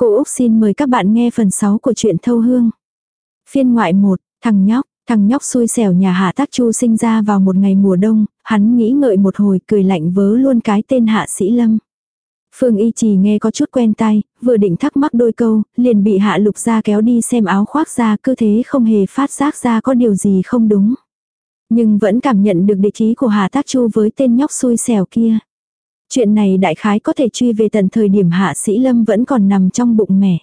Cô Úc xin mời các bạn nghe phần 6 của truyện Thâu Hương. Phiên ngoại 1, thằng nhóc, thằng nhóc xui xẻo nhà Hạ Tác Chu sinh ra vào một ngày mùa đông, hắn nghĩ ngợi một hồi cười lạnh vớ luôn cái tên Hạ Sĩ Lâm. Phương Y Trì nghe có chút quen tai, vừa định thắc mắc đôi câu, liền bị Hạ Lục ra kéo đi xem áo khoác ra cứ thế không hề phát giác ra có điều gì không đúng. Nhưng vẫn cảm nhận được địa chí của Hạ Tác Chu với tên nhóc xui xẻo kia. Chuyện này đại khái có thể truy về tận thời điểm Hạ Sĩ Lâm vẫn còn nằm trong bụng mẹ.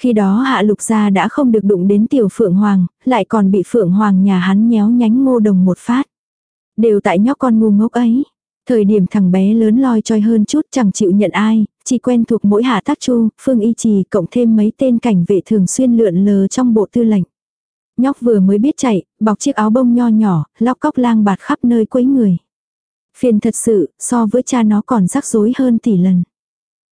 Khi đó Hạ Lục Gia đã không được đụng đến tiểu Phượng Hoàng, lại còn bị Phượng Hoàng nhà hắn nhéo nhánh ngô đồng một phát. Đều tại nhóc con ngu ngốc ấy. Thời điểm thằng bé lớn loi choi hơn chút chẳng chịu nhận ai, chỉ quen thuộc mỗi hạ tác chu, phương y trì cộng thêm mấy tên cảnh vệ thường xuyên lượn lờ trong bộ tư lệnh. Nhóc vừa mới biết chạy, bọc chiếc áo bông nho nhỏ, lóc cóc lang bạt khắp nơi quấy người. Phiền thật sự, so với cha nó còn rắc rối hơn tỷ lần.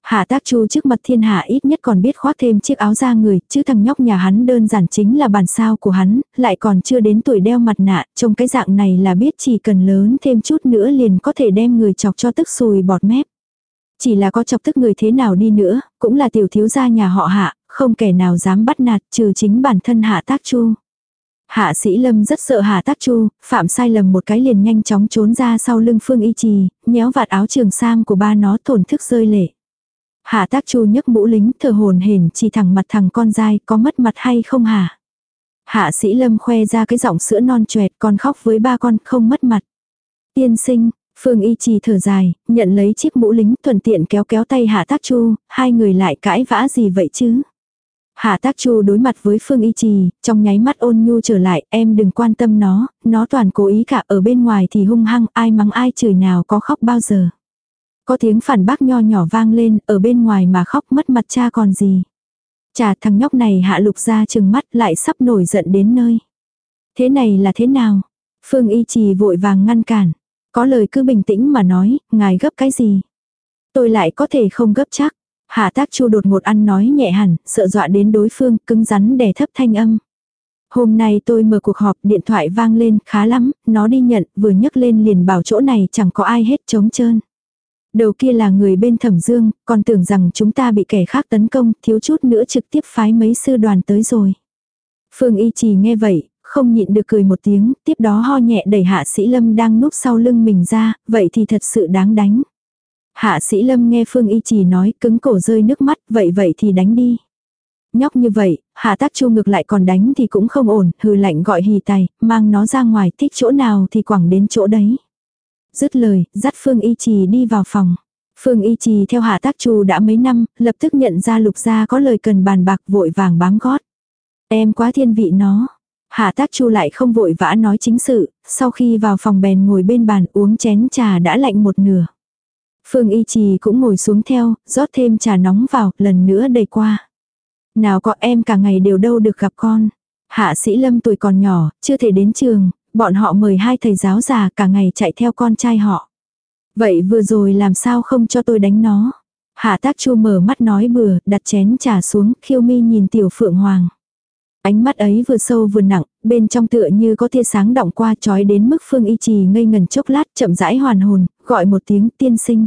Hạ tác chu trước mặt thiên hạ ít nhất còn biết khoác thêm chiếc áo da người, chứ thằng nhóc nhà hắn đơn giản chính là bản sao của hắn, lại còn chưa đến tuổi đeo mặt nạ, trong cái dạng này là biết chỉ cần lớn thêm chút nữa liền có thể đem người chọc cho tức sùi bọt mép. Chỉ là có chọc tức người thế nào đi nữa, cũng là tiểu thiếu gia nhà họ hạ, không kẻ nào dám bắt nạt trừ chính bản thân hạ tác chu. Hạ sĩ lâm rất sợ hạ tác chu, phạm sai lầm một cái liền nhanh chóng trốn ra sau lưng phương y trì, nhéo vạt áo trường sam của ba nó thổn thức rơi lệ. Hạ tác chu nhấc mũ lính thờ hồn hển chỉ thẳng mặt thằng con dai có mất mặt hay không hả? Hạ sĩ lâm khoe ra cái giọng sữa non choẹt con khóc với ba con không mất mặt. Tiên sinh, Phương y trì thở dài, nhận lấy chiếc mũ lính thuận tiện kéo kéo tay hạ tác chu, hai người lại cãi vã gì vậy chứ? Hạ tác chu đối mặt với Phương Y Trì, trong nháy mắt ôn nhu trở lại, em đừng quan tâm nó, nó toàn cố ý cả ở bên ngoài thì hung hăng, ai mắng ai chửi nào có khóc bao giờ. Có tiếng phản bác nho nhỏ vang lên, ở bên ngoài mà khóc mất mặt cha còn gì. Chà thằng nhóc này hạ lục ra chừng mắt lại sắp nổi giận đến nơi. Thế này là thế nào? Phương Y Trì vội vàng ngăn cản. Có lời cứ bình tĩnh mà nói, ngài gấp cái gì? Tôi lại có thể không gấp chắc. Hạ tác chu đột một ăn nói nhẹ hẳn, sợ dọa đến đối phương, cứng rắn đè thấp thanh âm. Hôm nay tôi mở cuộc họp, điện thoại vang lên, khá lắm, nó đi nhận, vừa nhấc lên liền bảo chỗ này chẳng có ai hết trống trơn. Đầu kia là người bên thẩm dương, còn tưởng rằng chúng ta bị kẻ khác tấn công, thiếu chút nữa trực tiếp phái mấy sư đoàn tới rồi. Phương Y Trì nghe vậy, không nhịn được cười một tiếng, tiếp đó ho nhẹ đẩy hạ sĩ lâm đang núp sau lưng mình ra, vậy thì thật sự đáng đánh. Hạ sĩ lâm nghe Phương Y Trì nói cứng cổ rơi nước mắt, vậy vậy thì đánh đi. Nhóc như vậy, hạ tác chu ngược lại còn đánh thì cũng không ổn, hừ lạnh gọi hì tài, mang nó ra ngoài thích chỗ nào thì quẳng đến chỗ đấy. Dứt lời, dắt Phương Y Trì đi vào phòng. Phương Y Trì theo hạ tác chu đã mấy năm, lập tức nhận ra lục gia có lời cần bàn bạc vội vàng bám gót. Em quá thiên vị nó. Hạ tác chu lại không vội vã nói chính sự, sau khi vào phòng bèn ngồi bên bàn uống chén trà đã lạnh một nửa. Phương Y Trì cũng ngồi xuống theo, rót thêm trà nóng vào, lần nữa đầy qua. Nào có em cả ngày đều đâu được gặp con. Hạ sĩ Lâm tuổi còn nhỏ, chưa thể đến trường, bọn họ mời hai thầy giáo già cả ngày chạy theo con trai họ. Vậy vừa rồi làm sao không cho tôi đánh nó? Hạ tác chu mở mắt nói bừa, đặt chén trà xuống, khiêu mi nhìn tiểu phượng hoàng. Ánh mắt ấy vừa sâu vừa nặng, bên trong tựa như có tia sáng động qua trói đến mức phương y trì ngây ngần chốc lát chậm rãi hoàn hồn, gọi một tiếng tiên sinh.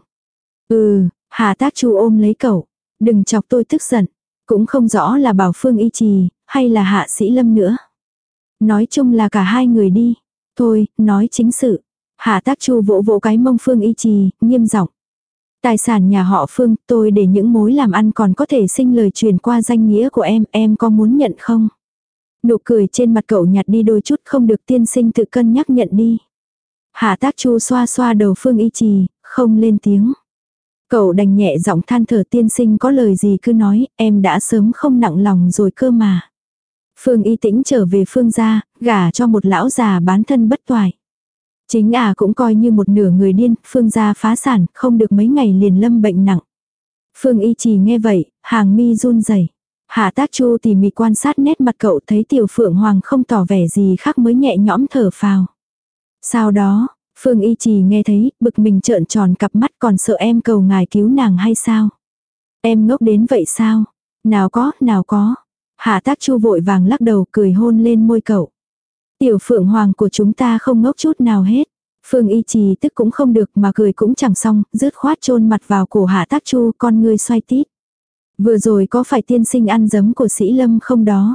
Ừ, Hà Tác Chu ôm lấy cậu. Đừng chọc tôi tức giận. Cũng không rõ là bảo Phương Y Trì, hay là Hạ Sĩ Lâm nữa. Nói chung là cả hai người đi. Thôi, nói chính sự. Hạ Tác Chu vỗ vỗ cái mông Phương Y Trì, nghiêm giọng. Tài sản nhà họ Phương, tôi để những mối làm ăn còn có thể sinh lời truyền qua danh nghĩa của em, em có muốn nhận không? Nụ cười trên mặt cậu nhạt đi đôi chút không được tiên sinh tự cân nhắc nhận đi. Hạ tác chu xoa xoa đầu Phương Y Trì, không lên tiếng. Cậu đành nhẹ giọng than thở tiên sinh có lời gì cứ nói, em đã sớm không nặng lòng rồi cơ mà. Phương y tĩnh trở về phương gia, gả cho một lão già bán thân bất toại. Chính à cũng coi như một nửa người điên, phương gia phá sản, không được mấy ngày liền lâm bệnh nặng. Phương y chỉ nghe vậy, hàng mi run rẩy. Hạ tác chu tỉ mỉ quan sát nét mặt cậu thấy tiểu phượng hoàng không tỏ vẻ gì khác mới nhẹ nhõm thở phào. Sau đó, Phương Y Trì nghe thấy, bực mình trợn tròn cặp mắt còn sợ em cầu ngài cứu nàng hay sao? Em ngốc đến vậy sao? Nào có, nào có. Hạ tác chu vội vàng lắc đầu cười hôn lên môi cậu. Tiểu phượng hoàng của chúng ta không ngốc chút nào hết. Phương y trì tức cũng không được mà cười cũng chẳng xong, rứt khoát chôn mặt vào cổ hạ tác chu con ngươi xoay tít. Vừa rồi có phải tiên sinh ăn giấm của sĩ lâm không đó?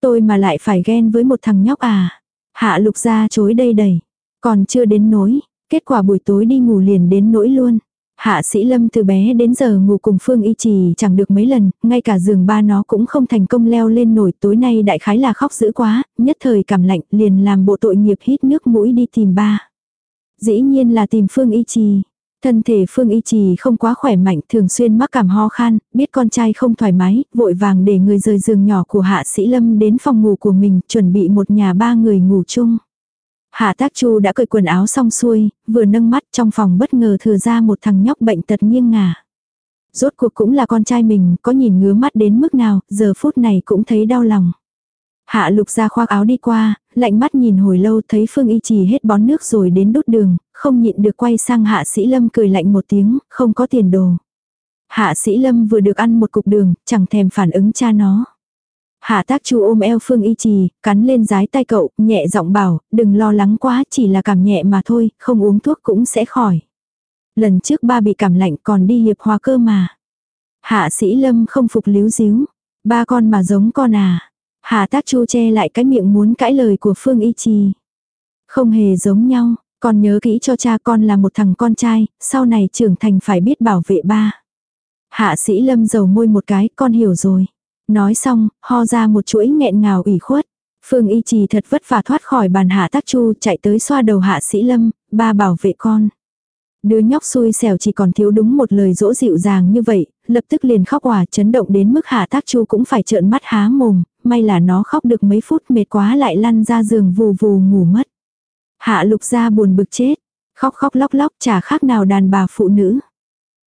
Tôi mà lại phải ghen với một thằng nhóc à? Hạ lục ra chối đây đầy. Còn chưa đến nỗi, kết quả buổi tối đi ngủ liền đến nỗi luôn. Hạ sĩ lâm từ bé đến giờ ngủ cùng Phương Y Trì chẳng được mấy lần, ngay cả giường ba nó cũng không thành công leo lên nổi tối nay đại khái là khóc dữ quá, nhất thời cảm lạnh liền làm bộ tội nghiệp hít nước mũi đi tìm ba. Dĩ nhiên là tìm Phương Y Trì. Thân thể Phương Y Trì không quá khỏe mạnh, thường xuyên mắc cảm ho khan, biết con trai không thoải mái, vội vàng để người rời giường nhỏ của Hạ Sĩ Lâm đến phòng ngủ của mình, chuẩn bị một nhà ba người ngủ chung. Hạ Tác Chu đã cởi quần áo xong xuôi, vừa nâng mắt trong phòng bất ngờ thừa ra một thằng nhóc bệnh tật nghiêng ngả. Rốt cuộc cũng là con trai mình, có nhìn ngứa mắt đến mức nào, giờ phút này cũng thấy đau lòng. Hạ lục ra khoác áo đi qua, lạnh mắt nhìn hồi lâu thấy Phương Y Trì hết bón nước rồi đến đốt đường, không nhịn được quay sang Hạ Sĩ Lâm cười lạnh một tiếng, không có tiền đồ. Hạ Sĩ Lâm vừa được ăn một cục đường, chẳng thèm phản ứng cha nó. Hạ tác chu ôm eo Phương Y Trì, cắn lên giái tay cậu, nhẹ giọng bảo, đừng lo lắng quá, chỉ là cảm nhẹ mà thôi, không uống thuốc cũng sẽ khỏi. Lần trước ba bị cảm lạnh còn đi hiệp hòa cơ mà. Hạ sĩ lâm không phục líu díu. Ba con mà giống con à. Hạ tác chu che lại cái miệng muốn cãi lời của Phương Y Trì. Không hề giống nhau, con nhớ kỹ cho cha con là một thằng con trai, sau này trưởng thành phải biết bảo vệ ba. Hạ sĩ lâm dầu môi một cái, con hiểu rồi. Nói xong, ho ra một chuỗi nghẹn ngào ủy khuất. Phương y trì thật vất vả thoát khỏi bàn hạ tác chu chạy tới xoa đầu hạ sĩ lâm, ba bảo vệ con. Đứa nhóc xui xẻo chỉ còn thiếu đúng một lời dỗ dịu dàng như vậy, lập tức liền khóc hòa chấn động đến mức hạ tác chu cũng phải trợn mắt há mồm, may là nó khóc được mấy phút mệt quá lại lăn ra giường vù vù ngủ mất. Hạ lục ra buồn bực chết, khóc khóc lóc lóc chả khác nào đàn bà phụ nữ.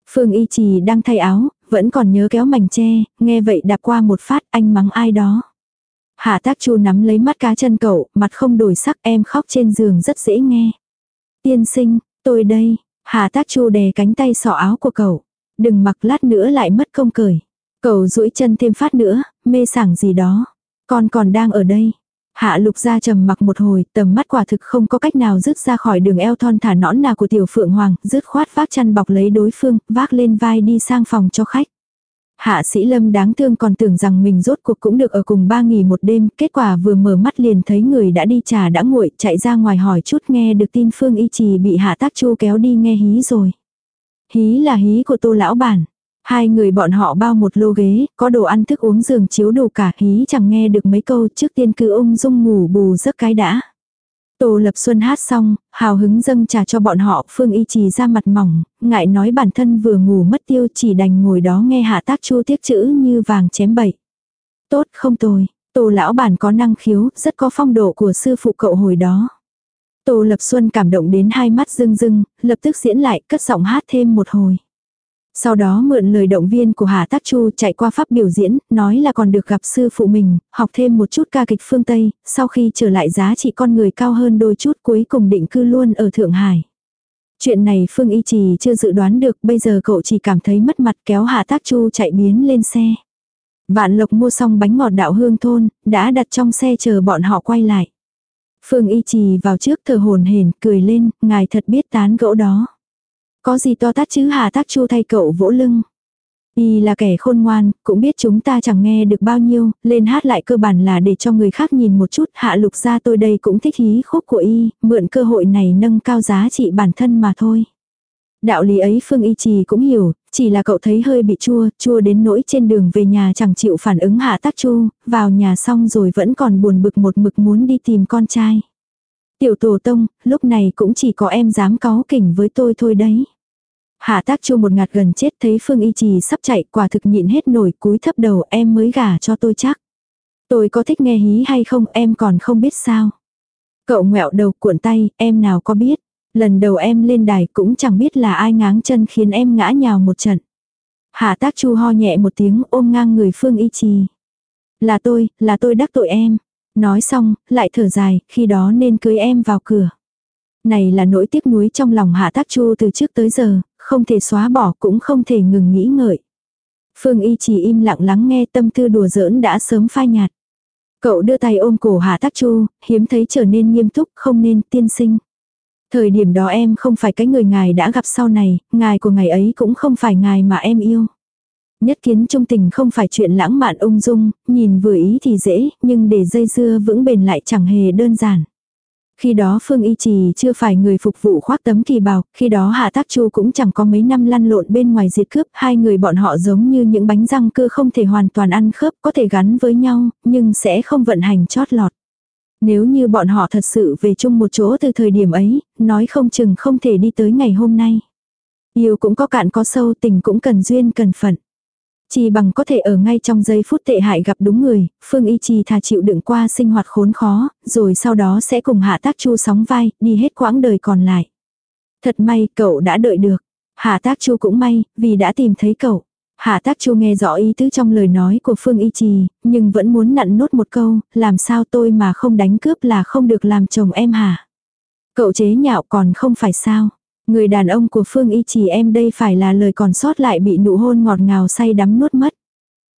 Phương y trì đang thay áo, vẫn còn nhớ kéo mảnh tre, nghe vậy đạp qua một phát anh mắng ai đó. Hạ tác chu nắm lấy mắt cá chân cậu, mặt không đổi sắc em khóc trên giường rất dễ nghe. Tiên sinh, tôi đây, Hạ tác chu đè cánh tay sọ áo của cậu. Đừng mặc lát nữa lại mất công cởi. Cậu duỗi chân thêm phát nữa, mê sảng gì đó. Con còn đang ở đây. Hạ lục ra trầm mặc một hồi, tầm mắt quả thực không có cách nào rứt ra khỏi đường eo thon thả nõn nà của tiểu phượng hoàng, rứt khoát vác chăn bọc lấy đối phương, vác lên vai đi sang phòng cho khách. Hạ sĩ lâm đáng thương còn tưởng rằng mình rốt cuộc cũng được ở cùng ba nghỉ một đêm, kết quả vừa mở mắt liền thấy người đã đi trà đã nguội, chạy ra ngoài hỏi chút nghe được tin Phương Y Trì bị hạ tác chu kéo đi nghe hí rồi. Hí là hí của tô lão bản. Hai người bọn họ bao một lô ghế, có đồ ăn thức uống giường chiếu đủ cả hí chẳng nghe được mấy câu trước tiên cứ ung dung ngủ bù giấc cái đã. Tô Lập Xuân hát xong, hào hứng dâng trà cho bọn họ, Phương Y Trì ra mặt mỏng, ngại nói bản thân vừa ngủ mất tiêu chỉ đành ngồi đó nghe hạ tác chu tiếc chữ như vàng chém bậy. Tốt không tồi, Tô lão bản có năng khiếu, rất có phong độ của sư phụ cậu hồi đó. Tô Lập Xuân cảm động đến hai mắt rưng rưng, lập tức diễn lại, cất giọng hát thêm một hồi. Sau đó mượn lời động viên của Hà Tác Chu chạy qua pháp biểu diễn, nói là còn được gặp sư phụ mình, học thêm một chút ca kịch phương Tây, sau khi trở lại giá trị con người cao hơn đôi chút cuối cùng định cư luôn ở Thượng Hải. Chuyện này Phương Y Trì chưa dự đoán được, bây giờ cậu chỉ cảm thấy mất mặt kéo Hà Tác Chu chạy biến lên xe. Vạn Lộc mua xong bánh ngọt đạo hương thôn, đã đặt trong xe chờ bọn họ quay lại. Phương Y Trì vào trước thờ hồn hển cười lên, ngài thật biết tán gẫu đó. Có gì to tát chứ hà tác chu thay cậu vỗ lưng. Y là kẻ khôn ngoan, cũng biết chúng ta chẳng nghe được bao nhiêu, lên hát lại cơ bản là để cho người khác nhìn một chút, hạ lục ra tôi đây cũng thích hí khúc của Y, mượn cơ hội này nâng cao giá trị bản thân mà thôi. Đạo lý ấy Phương Y Trì cũng hiểu, chỉ là cậu thấy hơi bị chua, chua đến nỗi trên đường về nhà chẳng chịu phản ứng hạ tác chu, vào nhà xong rồi vẫn còn buồn bực một mực muốn đi tìm con trai. Tiểu tổ tông, lúc này cũng chỉ có em dám có kỉnh với tôi thôi đấy. Hạ tác chu một ngạt gần chết thấy Phương Y Trì sắp chạy quả thực nhịn hết nổi cúi thấp đầu em mới gả cho tôi chắc. Tôi có thích nghe hí hay không em còn không biết sao. Cậu ngẹo đầu cuộn tay, em nào có biết. Lần đầu em lên đài cũng chẳng biết là ai ngáng chân khiến em ngã nhào một trận. Hạ tác chu ho nhẹ một tiếng ôm ngang người Phương Y Trì. Là tôi, là tôi đắc tội em. Nói xong, lại thở dài, khi đó nên cưới em vào cửa. Này là nỗi tiếc nuối trong lòng hạ tác chu từ trước tới giờ, không thể xóa bỏ cũng không thể ngừng nghĩ ngợi. Phương Y chỉ im lặng lắng nghe tâm tư đùa giỡn đã sớm phai nhạt. Cậu đưa tay ôm cổ Hạ Tác Chu, hiếm thấy trở nên nghiêm túc, không nên tiên sinh. Thời điểm đó em không phải cái người ngài đã gặp sau này, ngài của ngày ấy cũng không phải ngài mà em yêu. Nhất kiến trung tình không phải chuyện lãng mạn ung dung, nhìn vừa ý thì dễ, nhưng để dây dưa vững bền lại chẳng hề đơn giản. Khi đó Phương Y Trì chưa phải người phục vụ khoác tấm kỳ bào, khi đó Hạ Tác Chu cũng chẳng có mấy năm lăn lộn bên ngoài diệt cướp, hai người bọn họ giống như những bánh răng cưa không thể hoàn toàn ăn khớp, có thể gắn với nhau, nhưng sẽ không vận hành chót lọt. Nếu như bọn họ thật sự về chung một chỗ từ thời điểm ấy, nói không chừng không thể đi tới ngày hôm nay. Yêu cũng có cạn có sâu tình cũng cần duyên cần phận. Chỉ bằng có thể ở ngay trong giây phút tệ hại gặp đúng người, Phương Y Trì thà chịu đựng qua sinh hoạt khốn khó, rồi sau đó sẽ cùng Hạ Tác Chu sóng vai, đi hết quãng đời còn lại. Thật may cậu đã đợi được. Hạ Tác Chu cũng may, vì đã tìm thấy cậu. Hạ Tác Chu nghe rõ ý tứ trong lời nói của Phương Y Trì, nhưng vẫn muốn nặn nốt một câu, làm sao tôi mà không đánh cướp là không được làm chồng em hả? Cậu chế nhạo còn không phải sao? Người đàn ông của Phương Y Trì em đây phải là lời còn sót lại bị nụ hôn ngọt ngào say đắm nuốt mất.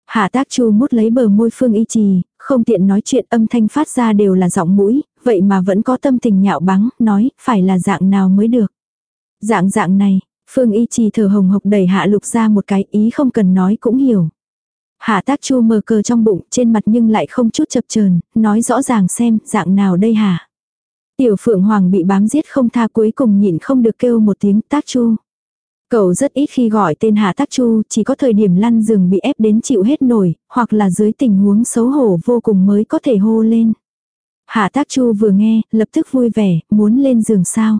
Hạ tác chu mút lấy bờ môi Phương Y Trì, không tiện nói chuyện âm thanh phát ra đều là giọng mũi, vậy mà vẫn có tâm tình nhạo báng, nói, phải là dạng nào mới được. Dạng dạng này, Phương Y Trì thở hồng hộc đẩy Hạ Lục ra một cái ý không cần nói cũng hiểu. Hạ tác chu mờ cờ trong bụng, trên mặt nhưng lại không chút chập chờn nói rõ ràng xem, dạng nào đây hả? Tiểu Phượng Hoàng bị bám giết không tha cuối cùng nhịn không được kêu một tiếng tác chu. Cậu rất ít khi gọi tên Hạ Tác Chu, chỉ có thời điểm lăn giường bị ép đến chịu hết nổi, hoặc là dưới tình huống xấu hổ vô cùng mới có thể hô lên. Hạ Tác Chu vừa nghe, lập tức vui vẻ, muốn lên giường sao.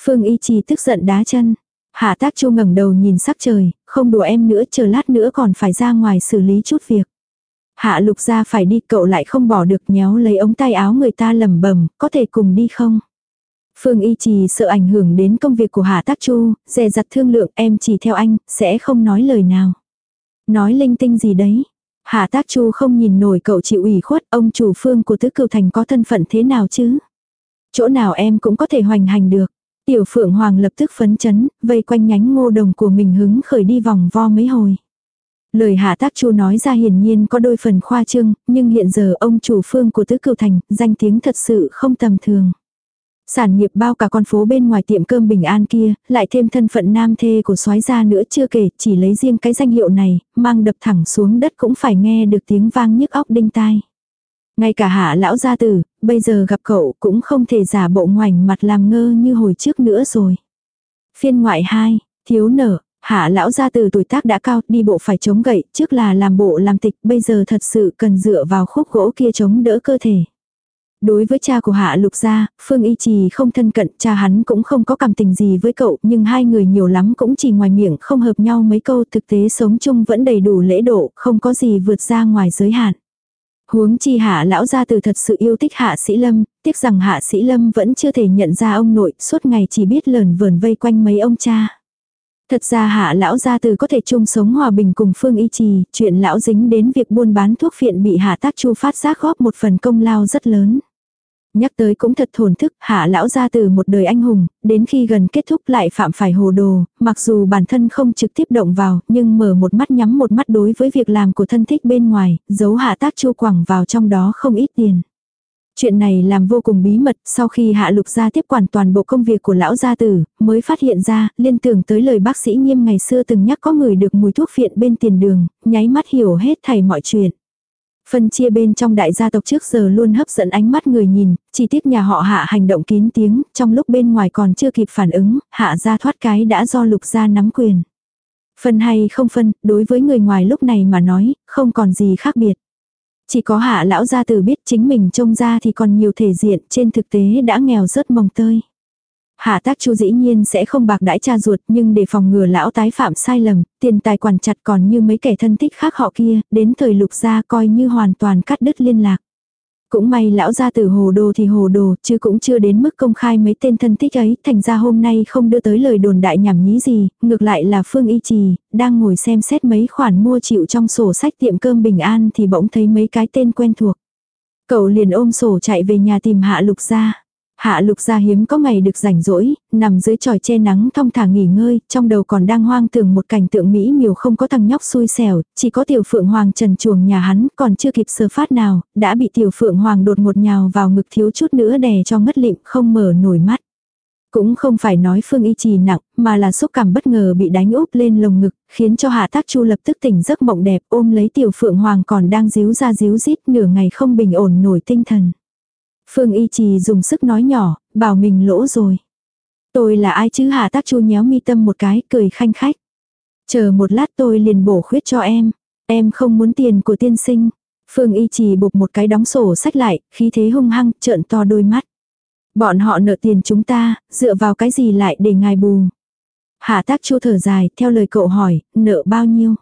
Phương Y Trì tức giận đá chân. Hạ Tác Chu ngẩng đầu nhìn sắc trời, không đùa em nữa, chờ lát nữa còn phải ra ngoài xử lý chút việc. Hạ lục ra phải đi cậu lại không bỏ được nhéo lấy ống tay áo người ta lầm bầm, có thể cùng đi không? Phương Y Trì sợ ảnh hưởng đến công việc của Hạ Tác Chu, dè dặt thương lượng em chỉ theo anh, sẽ không nói lời nào. Nói linh tinh gì đấy? Hạ Tác Chu không nhìn nổi cậu chịu ủy khuất, ông chủ phương của tứ cửu thành có thân phận thế nào chứ? Chỗ nào em cũng có thể hoành hành được. Tiểu Phượng Hoàng lập tức phấn chấn, vây quanh nhánh ngô đồng của mình hứng khởi đi vòng vo mấy hồi. Lời hạ tác chu nói ra hiển nhiên có đôi phần khoa trương, nhưng hiện giờ ông chủ phương của tứ cửu thành, danh tiếng thật sự không tầm thường. Sản nghiệp bao cả con phố bên ngoài tiệm cơm bình an kia, lại thêm thân phận nam thê của soái gia nữa chưa kể, chỉ lấy riêng cái danh hiệu này, mang đập thẳng xuống đất cũng phải nghe được tiếng vang nhức óc đinh tai. Ngay cả hạ lão gia tử, bây giờ gặp cậu cũng không thể giả bộ ngoảnh mặt làm ngơ như hồi trước nữa rồi. Phiên ngoại 2, thiếu nở, Hạ lão gia từ tuổi tác đã cao, đi bộ phải chống gậy, trước là làm bộ làm tịch, bây giờ thật sự cần dựa vào khúc gỗ kia chống đỡ cơ thể. Đối với cha của Hạ Lục gia, Phương Y Trì không thân cận, cha hắn cũng không có cảm tình gì với cậu, nhưng hai người nhiều lắm cũng chỉ ngoài miệng không hợp nhau mấy câu, thực tế sống chung vẫn đầy đủ lễ độ, không có gì vượt ra ngoài giới hạn. Huống chi hạ lão gia từ thật sự yêu thích hạ sĩ lâm, tiếc rằng hạ sĩ lâm vẫn chưa thể nhận ra ông nội, suốt ngày chỉ biết lờn vờn vây quanh mấy ông cha. Thật ra hạ lão gia từ có thể chung sống hòa bình cùng Phương Y Trì, chuyện lão dính đến việc buôn bán thuốc phiện bị hạ tác chu phát giác góp một phần công lao rất lớn. Nhắc tới cũng thật thổn thức, hạ lão gia từ một đời anh hùng, đến khi gần kết thúc lại phạm phải hồ đồ, mặc dù bản thân không trực tiếp động vào, nhưng mở một mắt nhắm một mắt đối với việc làm của thân thích bên ngoài, giấu hạ tác chu quẳng vào trong đó không ít tiền. Chuyện này làm vô cùng bí mật, sau khi hạ lục gia tiếp quản toàn bộ công việc của lão gia tử, mới phát hiện ra, liên tưởng tới lời bác sĩ nghiêm ngày xưa từng nhắc có người được mùi thuốc phiện bên tiền đường, nháy mắt hiểu hết thảy mọi chuyện. Phân chia bên trong đại gia tộc trước giờ luôn hấp dẫn ánh mắt người nhìn, chỉ tiếc nhà họ hạ hành động kín tiếng, trong lúc bên ngoài còn chưa kịp phản ứng, hạ gia thoát cái đã do lục gia nắm quyền. Phân hay không phân, đối với người ngoài lúc này mà nói, không còn gì khác biệt. Chỉ có hạ lão gia tử biết chính mình trông ra thì còn nhiều thể diện trên thực tế đã nghèo rất mồng tơi. Hạ tác chu dĩ nhiên sẽ không bạc đãi cha ruột nhưng để phòng ngừa lão tái phạm sai lầm, tiền tài quản chặt còn như mấy kẻ thân thích khác họ kia, đến thời lục gia coi như hoàn toàn cắt đứt liên lạc. Cũng may lão ra từ hồ đồ thì hồ đồ, chứ cũng chưa đến mức công khai mấy tên thân thích ấy, thành ra hôm nay không đưa tới lời đồn đại nhảm nhí gì, ngược lại là Phương Y Trì, đang ngồi xem xét mấy khoản mua chịu trong sổ sách tiệm cơm bình an thì bỗng thấy mấy cái tên quen thuộc. Cậu liền ôm sổ chạy về nhà tìm hạ lục ra Hạ lục gia hiếm có ngày được rảnh rỗi, nằm dưới tròi che nắng thong thả nghỉ ngơi, trong đầu còn đang hoang tưởng một cảnh tượng mỹ miều không có thằng nhóc xui xẻo, chỉ có tiểu phượng hoàng trần chuồng nhà hắn, còn chưa kịp sơ phát nào, đã bị tiểu phượng hoàng đột ngột nhào vào ngực thiếu chút nữa đè cho ngất lịm không mở nổi mắt. Cũng không phải nói Phương Y Trì nặng, mà là xúc cảm bất ngờ bị đánh úp lên lồng ngực, khiến cho Hạ Tác Chu lập tức tỉnh giấc mộng đẹp ôm lấy tiểu Phượng Hoàng còn đang díu ra díu rít nửa ngày không bình ổn nổi tinh thần. Phương Y Trì dùng sức nói nhỏ, bảo mình lỗ rồi. Tôi là ai chứ Hà Tác Chu nhéo mi tâm một cái, cười khanh khách. Chờ một lát tôi liền bổ khuyết cho em. Em không muốn tiền của tiên sinh. Phương Y Trì buộc một cái đóng sổ sách lại, khí thế hung hăng, trợn to đôi mắt. Bọn họ nợ tiền chúng ta, dựa vào cái gì lại để ngài bù. Hạ tác chu thở dài, theo lời cậu hỏi, nợ bao nhiêu.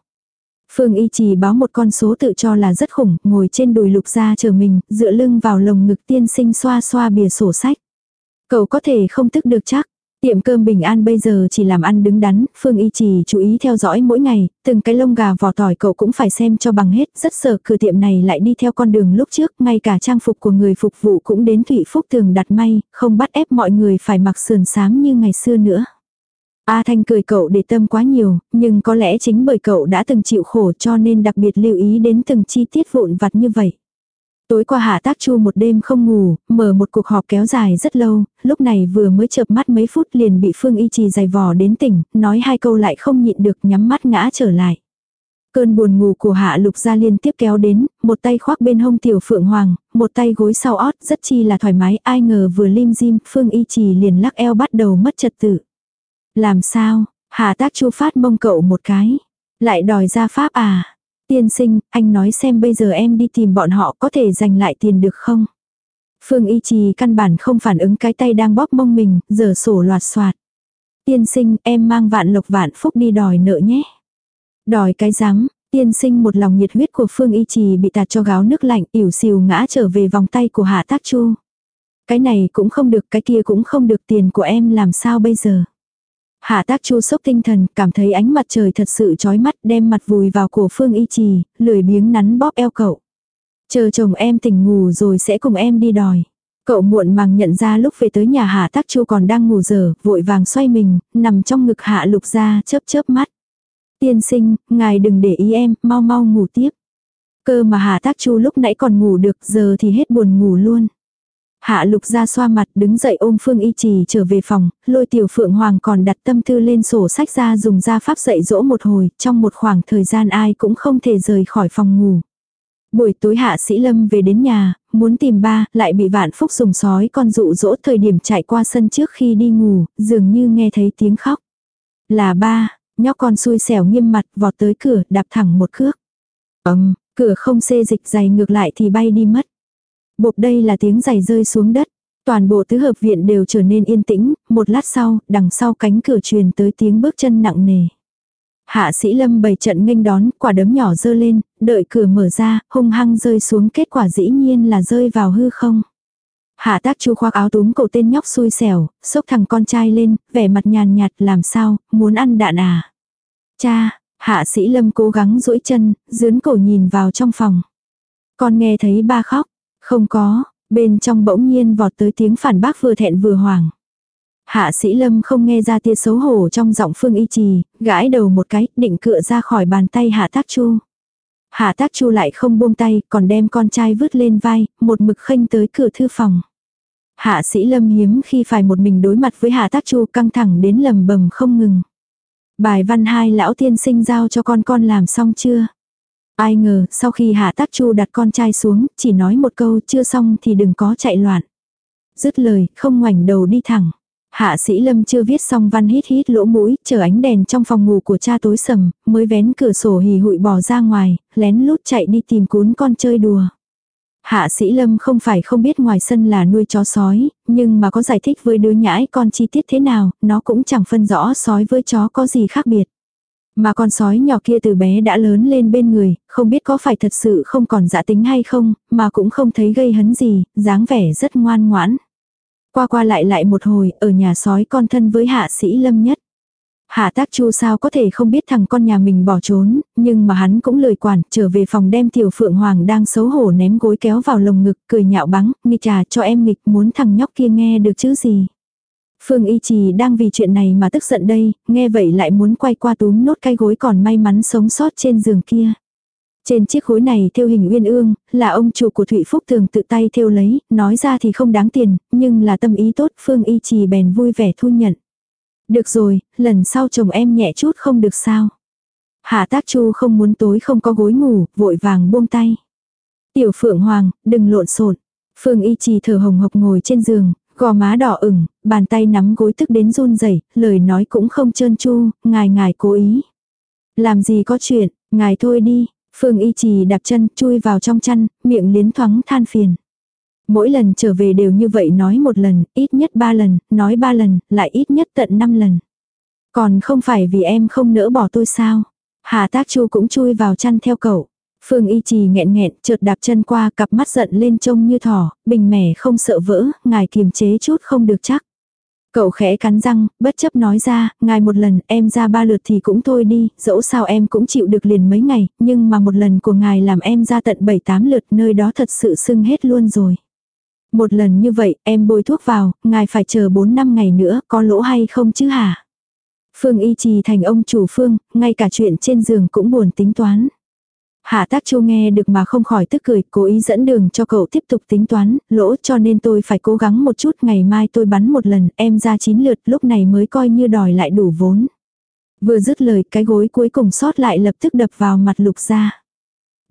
Phương Y Trì báo một con số tự cho là rất khủng, ngồi trên đùi lục ra chờ mình, dựa lưng vào lồng ngực tiên sinh xoa xoa bìa sổ sách. Cậu có thể không tức được chắc. Tiệm cơm bình an bây giờ chỉ làm ăn đứng đắn, Phương Y Trì chú ý theo dõi mỗi ngày, từng cái lông gà vỏ tỏi cậu cũng phải xem cho bằng hết, rất sợ cửa tiệm này lại đi theo con đường lúc trước, ngay cả trang phục của người phục vụ cũng đến Thụy Phúc thường đặt may, không bắt ép mọi người phải mặc sườn xám như ngày xưa nữa. A Thanh cười cậu để tâm quá nhiều, nhưng có lẽ chính bởi cậu đã từng chịu khổ cho nên đặc biệt lưu ý đến từng chi tiết vụn vặt như vậy. Tối qua hạ tác chu một đêm không ngủ, mở một cuộc họp kéo dài rất lâu, lúc này vừa mới chợp mắt mấy phút liền bị Phương Y Trì giày vò đến tỉnh, nói hai câu lại không nhịn được nhắm mắt ngã trở lại. Cơn buồn ngủ của hạ lục gia liên tiếp kéo đến, một tay khoác bên hông tiểu phượng hoàng, một tay gối sau ót rất chi là thoải mái, ai ngờ vừa lim dim, Phương Y Trì liền lắc eo bắt đầu mất trật tự. Làm sao, Hà tác chu phát mông cậu một cái, lại đòi ra pháp à, Tiên sinh, anh nói xem bây giờ em đi tìm bọn họ có thể giành lại tiền được không? Phương Y Trì căn bản không phản ứng cái tay đang bóp mông mình, giờ sổ loạt soạt. Tiên sinh, em mang vạn lộc vạn phúc đi đòi nợ nhé. Đòi cái rắm tiên sinh một lòng nhiệt huyết của Phương Y Trì bị tạt cho gáo nước lạnh, ỉu xìu ngã trở về vòng tay của Hạ Tác Chu. Cái này cũng không được, cái kia cũng không được tiền của em làm sao bây giờ. Hạ tác chu sốc tinh thần, cảm thấy ánh mặt trời thật sự chói mắt đem mặt vùi vào cổ phương y trì, lười biếng nắn bóp eo cậu. Chờ chồng em tỉnh ngủ rồi sẽ cùng em đi đòi. Cậu muộn màng nhận ra lúc về tới nhà hạ tác chu còn đang ngủ dở, vội vàng xoay mình, nằm trong ngực hạ lục ra chớp chớp mắt. Tiên sinh, ngài đừng để ý em, mau mau ngủ tiếp. Cơ mà hạ tác chu lúc nãy còn ngủ được, giờ thì hết buồn ngủ luôn. Hạ lục ra xoa mặt đứng dậy ôm Phương Y Trì trở về phòng, lôi tiểu phượng hoàng còn đặt tâm tư lên sổ sách ra dùng ra pháp dạy dỗ một hồi, trong một khoảng thời gian ai cũng không thể rời khỏi phòng ngủ. Buổi tối hạ sĩ lâm về đến nhà, muốn tìm ba, lại bị vạn phúc dùng sói con dụ dỗ thời điểm chạy qua sân trước khi đi ngủ, dường như nghe thấy tiếng khóc. Là ba, nhóc con xui xẻo nghiêm mặt vọt tới cửa đạp thẳng một cước. Ấm, cửa không xê dịch dày ngược lại thì bay đi mất. Bộp đây là tiếng giày rơi xuống đất. Toàn bộ tứ hợp viện đều trở nên yên tĩnh, một lát sau, đằng sau cánh cửa truyền tới tiếng bước chân nặng nề. Hạ sĩ lâm bày trận nghênh đón, quả đấm nhỏ dơ lên, đợi cửa mở ra, hung hăng rơi xuống kết quả dĩ nhiên là rơi vào hư không. Hạ tác chu khoác áo túm cậu tên nhóc xui xẻo, xốc thằng con trai lên, vẻ mặt nhàn nhạt làm sao, muốn ăn đạn à. Cha, hạ sĩ lâm cố gắng duỗi chân, dướn cổ nhìn vào trong phòng. Con nghe thấy ba khóc, không có, bên trong bỗng nhiên vọt tới tiếng phản bác vừa thẹn vừa hoảng. Hạ sĩ lâm không nghe ra tia xấu hổ trong giọng phương y trì, gãi đầu một cái, định cựa ra khỏi bàn tay hạ tác chu. Hạ tác chu lại không buông tay, còn đem con trai vứt lên vai, một mực khênh tới cửa thư phòng. Hạ sĩ lâm hiếm khi phải một mình đối mặt với hạ tác chu căng thẳng đến lầm bầm không ngừng. Bài văn hai lão tiên sinh giao cho con con làm xong chưa? Ai ngờ, sau khi Hạ Tác Chu đặt con trai xuống, chỉ nói một câu chưa xong thì đừng có chạy loạn. Dứt lời, không ngoảnh đầu đi thẳng. Hạ sĩ lâm chưa viết xong văn hít hít lỗ mũi, chờ ánh đèn trong phòng ngủ của cha tối sầm, mới vén cửa sổ hì hụi bỏ ra ngoài, lén lút chạy đi tìm cún con chơi đùa. Hạ sĩ lâm không phải không biết ngoài sân là nuôi chó sói, nhưng mà có giải thích với đứa nhãi con chi tiết thế nào, nó cũng chẳng phân rõ sói với chó có gì khác biệt. Mà con sói nhỏ kia từ bé đã lớn lên bên người, không biết có phải thật sự không còn dạ tính hay không, mà cũng không thấy gây hấn gì, dáng vẻ rất ngoan ngoãn. Qua qua lại lại một hồi, ở nhà sói con thân với hạ sĩ lâm nhất. Hạ tác chu sao có thể không biết thằng con nhà mình bỏ trốn, nhưng mà hắn cũng lời quản, trở về phòng đem tiểu phượng hoàng đang xấu hổ ném gối kéo vào lồng ngực, cười nhạo bắng, nghịch trà cho em nghịch muốn thằng nhóc kia nghe được chứ gì. Phương Y Trì đang vì chuyện này mà tức giận đây, nghe vậy lại muốn quay qua túm nốt cái gối còn may mắn sống sót trên giường kia. Trên chiếc khối này theo hình uyên ương, là ông chủ của Thụy Phúc thường tự tay theo lấy, nói ra thì không đáng tiền, nhưng là tâm ý tốt, Phương Y Trì bèn vui vẻ thu nhận. Được rồi, lần sau chồng em nhẹ chút không được sao. Hạ tác chu không muốn tối không có gối ngủ, vội vàng buông tay. Tiểu Phượng Hoàng, đừng lộn xộn. Phương Y Trì thở hồng hộc ngồi trên giường, gò má đỏ ửng, bàn tay nắm gối tức đến run rẩy, lời nói cũng không trơn chu, ngài ngài cố ý. Làm gì có chuyện, ngài thôi đi. Phương Y Trì đạp chân chui vào trong chăn, miệng liến thoáng than phiền. Mỗi lần trở về đều như vậy nói một lần, ít nhất ba lần, nói ba lần, lại ít nhất tận năm lần. Còn không phải vì em không nỡ bỏ tôi sao? Hà Tác Chu cũng chui vào chăn theo cậu. Phương Y Trì nghẹn nghẹn, chợt đạp chân qua, cặp mắt giận lên trông như thỏ, bình mẻ không sợ vỡ, ngài kiềm chế chút không được chắc. Cậu khẽ cắn răng, bất chấp nói ra, ngài một lần em ra ba lượt thì cũng thôi đi, dẫu sao em cũng chịu được liền mấy ngày, nhưng mà một lần của ngài làm em ra tận bảy tám lượt nơi đó thật sự sưng hết luôn rồi. Một lần như vậy, em bôi thuốc vào, ngài phải chờ 4 năm ngày nữa, có lỗ hay không chứ hả? Phương y trì thành ông chủ phương, ngay cả chuyện trên giường cũng buồn tính toán. Hạ tác chu nghe được mà không khỏi tức cười, cố ý dẫn đường cho cậu tiếp tục tính toán, lỗ cho nên tôi phải cố gắng một chút, ngày mai tôi bắn một lần, em ra chín lượt, lúc này mới coi như đòi lại đủ vốn. Vừa dứt lời, cái gối cuối cùng sót lại lập tức đập vào mặt lục ra.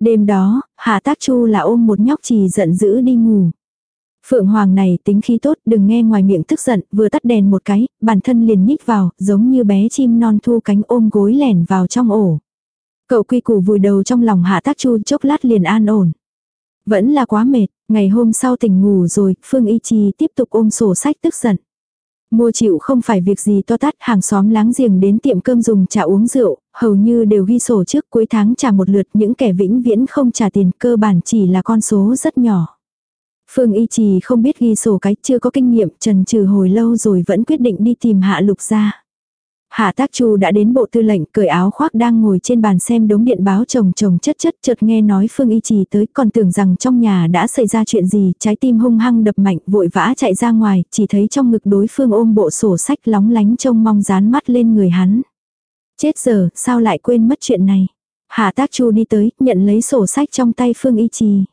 Đêm đó, Hạ tác chu là ôm một nhóc trì giận dữ đi ngủ. Phượng Hoàng này tính khí tốt, đừng nghe ngoài miệng tức giận, vừa tắt đèn một cái, bản thân liền nhích vào, giống như bé chim non thu cánh ôm gối lẻn vào trong ổ. Cậu quy củ vùi đầu trong lòng hạ tác chu chốc lát liền an ổn. Vẫn là quá mệt, ngày hôm sau tỉnh ngủ rồi, Phương Y Chi tiếp tục ôm sổ sách tức giận. Mua chịu không phải việc gì to tát, hàng xóm láng giềng đến tiệm cơm dùng trả uống rượu, hầu như đều ghi sổ trước cuối tháng trả một lượt những kẻ vĩnh viễn không trả tiền cơ bản chỉ là con số rất nhỏ. Phương Y Trì không biết ghi sổ cái chưa có kinh nghiệm trần trừ hồi lâu rồi vẫn quyết định đi tìm hạ lục ra. Hạ tác chu đã đến bộ tư lệnh cởi áo khoác đang ngồi trên bàn xem đống điện báo chồng chồng chất chất chợt nghe nói Phương Y Trì tới còn tưởng rằng trong nhà đã xảy ra chuyện gì trái tim hung hăng đập mạnh vội vã chạy ra ngoài chỉ thấy trong ngực đối phương ôm bộ sổ sách lóng lánh trông mong dán mắt lên người hắn. Chết giờ sao lại quên mất chuyện này. Hạ tác chu đi tới nhận lấy sổ sách trong tay Phương Y Trì.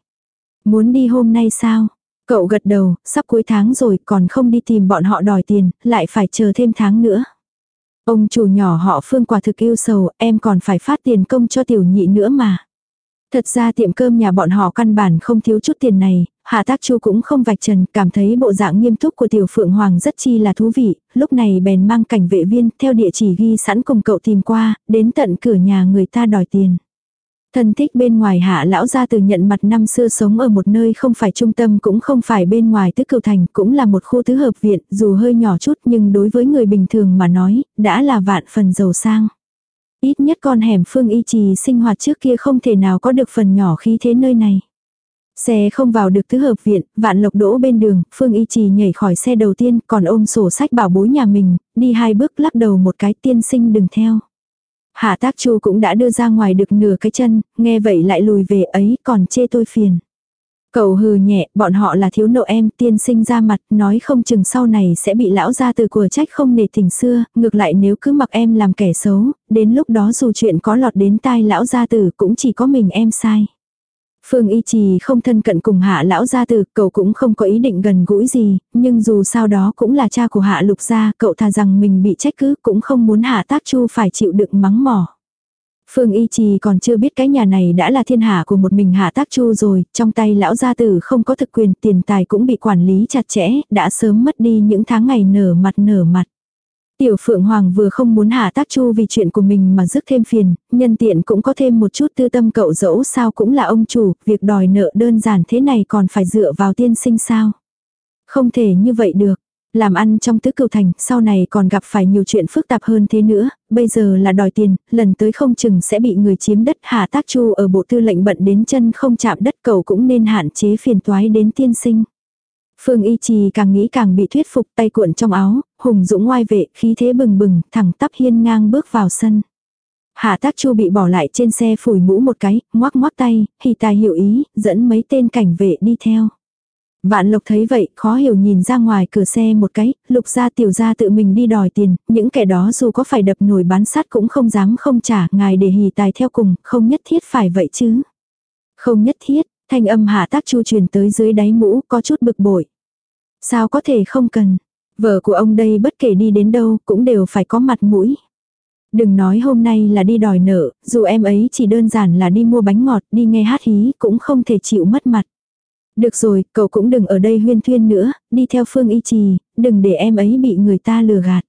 Muốn đi hôm nay sao? Cậu gật đầu, sắp cuối tháng rồi còn không đi tìm bọn họ đòi tiền, lại phải chờ thêm tháng nữa. Ông chủ nhỏ họ Phương quả thực yêu sầu, em còn phải phát tiền công cho tiểu nhị nữa mà. Thật ra tiệm cơm nhà bọn họ căn bản không thiếu chút tiền này, Hạ Tác Chu cũng không vạch trần, cảm thấy bộ dạng nghiêm túc của Tiểu Phượng Hoàng rất chi là thú vị, lúc này bèn mang cảnh vệ viên theo địa chỉ ghi sẵn cùng cậu tìm qua, đến tận cửa nhà người ta đòi tiền. Thân thích bên ngoài hạ lão gia từ nhận mặt năm xưa sống ở một nơi không phải trung tâm cũng không phải bên ngoài tứ cửu thành cũng là một khu tứ hợp viện dù hơi nhỏ chút nhưng đối với người bình thường mà nói đã là vạn phần giàu sang. Ít nhất con hẻm phương y trì sinh hoạt trước kia không thể nào có được phần nhỏ khí thế nơi này. Xe không vào được tứ hợp viện, vạn lộc đỗ bên đường, Phương Y Trì nhảy khỏi xe đầu tiên, còn ôm sổ sách bảo bối nhà mình, đi hai bước lắc đầu một cái tiên sinh đừng theo. Hạ tác chu cũng đã đưa ra ngoài được nửa cái chân, nghe vậy lại lùi về ấy còn chê tôi phiền. Cậu hừ nhẹ, bọn họ là thiếu nộ em, tiên sinh ra mặt, nói không chừng sau này sẽ bị lão gia từ của trách không nề tình xưa, ngược lại nếu cứ mặc em làm kẻ xấu, đến lúc đó dù chuyện có lọt đến tai lão gia tử cũng chỉ có mình em sai. Phương Y Trì không thân cận cùng hạ lão gia tử, cậu cũng không có ý định gần gũi gì, nhưng dù sao đó cũng là cha của hạ lục gia, cậu thà rằng mình bị trách cứ cũng không muốn hạ tác chu phải chịu đựng mắng mỏ. Phương Y Trì còn chưa biết cái nhà này đã là thiên hạ của một mình hạ tác chu rồi, trong tay lão gia tử không có thực quyền tiền tài cũng bị quản lý chặt chẽ, đã sớm mất đi những tháng ngày nở mặt nở mặt. Tiểu Phượng Hoàng vừa không muốn hạ tác chu vì chuyện của mình mà rước thêm phiền, nhân tiện cũng có thêm một chút tư tâm cậu dẫu sao cũng là ông chủ, việc đòi nợ đơn giản thế này còn phải dựa vào tiên sinh sao. Không thể như vậy được. Làm ăn trong tứ cửu thành, sau này còn gặp phải nhiều chuyện phức tạp hơn thế nữa, bây giờ là đòi tiền, lần tới không chừng sẽ bị người chiếm đất hạ tác chu ở bộ tư lệnh bận đến chân không chạm đất cầu cũng nên hạn chế phiền toái đến tiên sinh. Phương Y Trì càng nghĩ càng bị thuyết phục tay cuộn trong áo, hùng dũng ngoai vệ, khí thế bừng bừng, thẳng tắp hiên ngang bước vào sân. Hạ tác chu bị bỏ lại trên xe phủi mũ một cái, ngoắc ngoắc tay, hì tài hiểu ý, dẫn mấy tên cảnh vệ đi theo. Vạn lộc thấy vậy, khó hiểu nhìn ra ngoài cửa xe một cái, lục gia tiểu gia tự mình đi đòi tiền, những kẻ đó dù có phải đập nổi bán sắt cũng không dám không trả, ngài để hì tài theo cùng, không nhất thiết phải vậy chứ. Không nhất thiết, thanh âm hạ tác chu truyền tới dưới đáy mũ, có chút bực bội. Sao có thể không cần, vợ của ông đây bất kể đi đến đâu cũng đều phải có mặt mũi. Đừng nói hôm nay là đi đòi nợ, dù em ấy chỉ đơn giản là đi mua bánh ngọt, đi nghe hát hí cũng không thể chịu mất mặt. Được rồi, cậu cũng đừng ở đây huyên thuyên nữa, đi theo Phương Y Trì, đừng để em ấy bị người ta lừa gạt.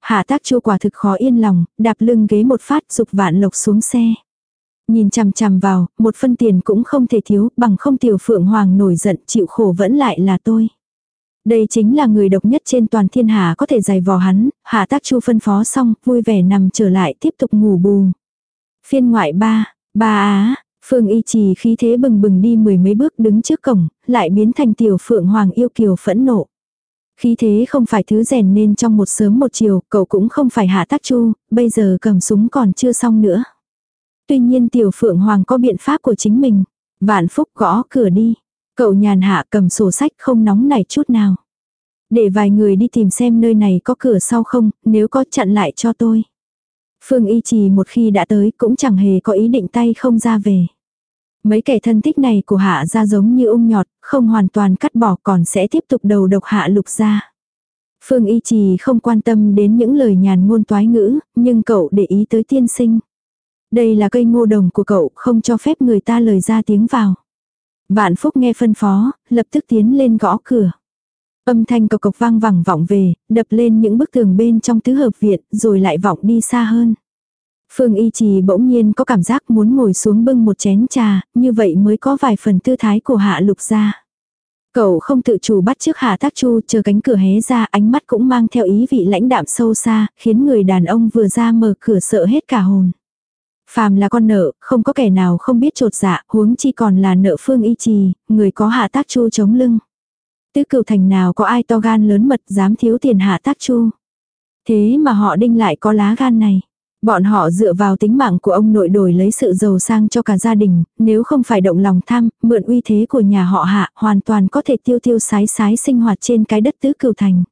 Hạ tác chua quả thực khó yên lòng, đạp lưng ghế một phát dục vạn lộc xuống xe. Nhìn chằm chằm vào, một phân tiền cũng không thể thiếu, bằng không tiểu phượng hoàng nổi giận chịu khổ vẫn lại là tôi. Đây chính là người độc nhất trên toàn thiên hạ có thể giày vò hắn, hạ tác chu phân phó xong, vui vẻ nằm trở lại tiếp tục ngủ bù. Phiên ngoại ba, ba á, Phương y trì khí thế bừng bừng đi mười mấy bước đứng trước cổng, lại biến thành tiểu phượng hoàng yêu kiều phẫn nộ. Khí thế không phải thứ rèn nên trong một sớm một chiều, cậu cũng không phải hạ tác chu, bây giờ cầm súng còn chưa xong nữa. Tuy nhiên tiểu phượng hoàng có biện pháp của chính mình. Vạn phúc gõ cửa đi. Cậu nhàn hạ cầm sổ sách không nóng nảy chút nào. Để vài người đi tìm xem nơi này có cửa sau không, nếu có chặn lại cho tôi. Phương y trì một khi đã tới cũng chẳng hề có ý định tay không ra về. Mấy kẻ thân thích này của hạ ra giống như ung nhọt, không hoàn toàn cắt bỏ còn sẽ tiếp tục đầu độc hạ lục ra. Phương y trì không quan tâm đến những lời nhàn ngôn toái ngữ, nhưng cậu để ý tới tiên sinh. Đây là cây ngô đồng của cậu, không cho phép người ta lời ra tiếng vào. Vạn Phúc nghe phân phó, lập tức tiến lên gõ cửa. Âm thanh cộc cộc vang vẳng vọng về, đập lên những bức tường bên trong tứ hợp viện, rồi lại vọng đi xa hơn. Phương Y Trì bỗng nhiên có cảm giác muốn ngồi xuống bưng một chén trà, như vậy mới có vài phần tư thái của hạ lục ra. Cậu không tự chủ bắt trước hạ tác chu chờ cánh cửa hé ra ánh mắt cũng mang theo ý vị lãnh đạm sâu xa, khiến người đàn ông vừa ra mở cửa sợ hết cả hồn. Phàm là con nợ, không có kẻ nào không biết trột dạ, huống chi còn là nợ phương y trì, người có hạ tác chu chống lưng. Tứ cửu thành nào có ai to gan lớn mật dám thiếu tiền hạ tác chu. Thế mà họ đinh lại có lá gan này. Bọn họ dựa vào tính mạng của ông nội đổi lấy sự giàu sang cho cả gia đình, nếu không phải động lòng tham, mượn uy thế của nhà họ hạ, hoàn toàn có thể tiêu tiêu sái sái sinh hoạt trên cái đất tứ cửu thành.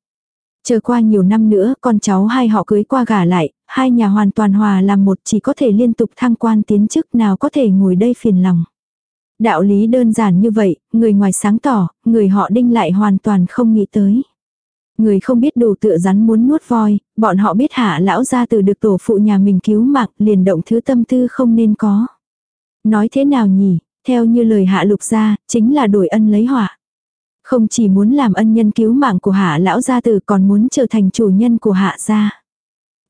Chờ qua nhiều năm nữa, con cháu hai họ cưới qua gả lại, hai nhà hoàn toàn hòa làm một chỉ có thể liên tục thăng quan tiến chức nào có thể ngồi đây phiền lòng. Đạo lý đơn giản như vậy, người ngoài sáng tỏ, người họ đinh lại hoàn toàn không nghĩ tới. Người không biết đủ tựa rắn muốn nuốt voi, bọn họ biết hạ lão gia từ được tổ phụ nhà mình cứu mạng liền động thứ tâm tư không nên có. Nói thế nào nhỉ, theo như lời hạ lục gia, chính là đổi ân lấy họa. Không chỉ muốn làm ân nhân cứu mạng của hạ lão gia tử còn muốn trở thành chủ nhân của hạ gia.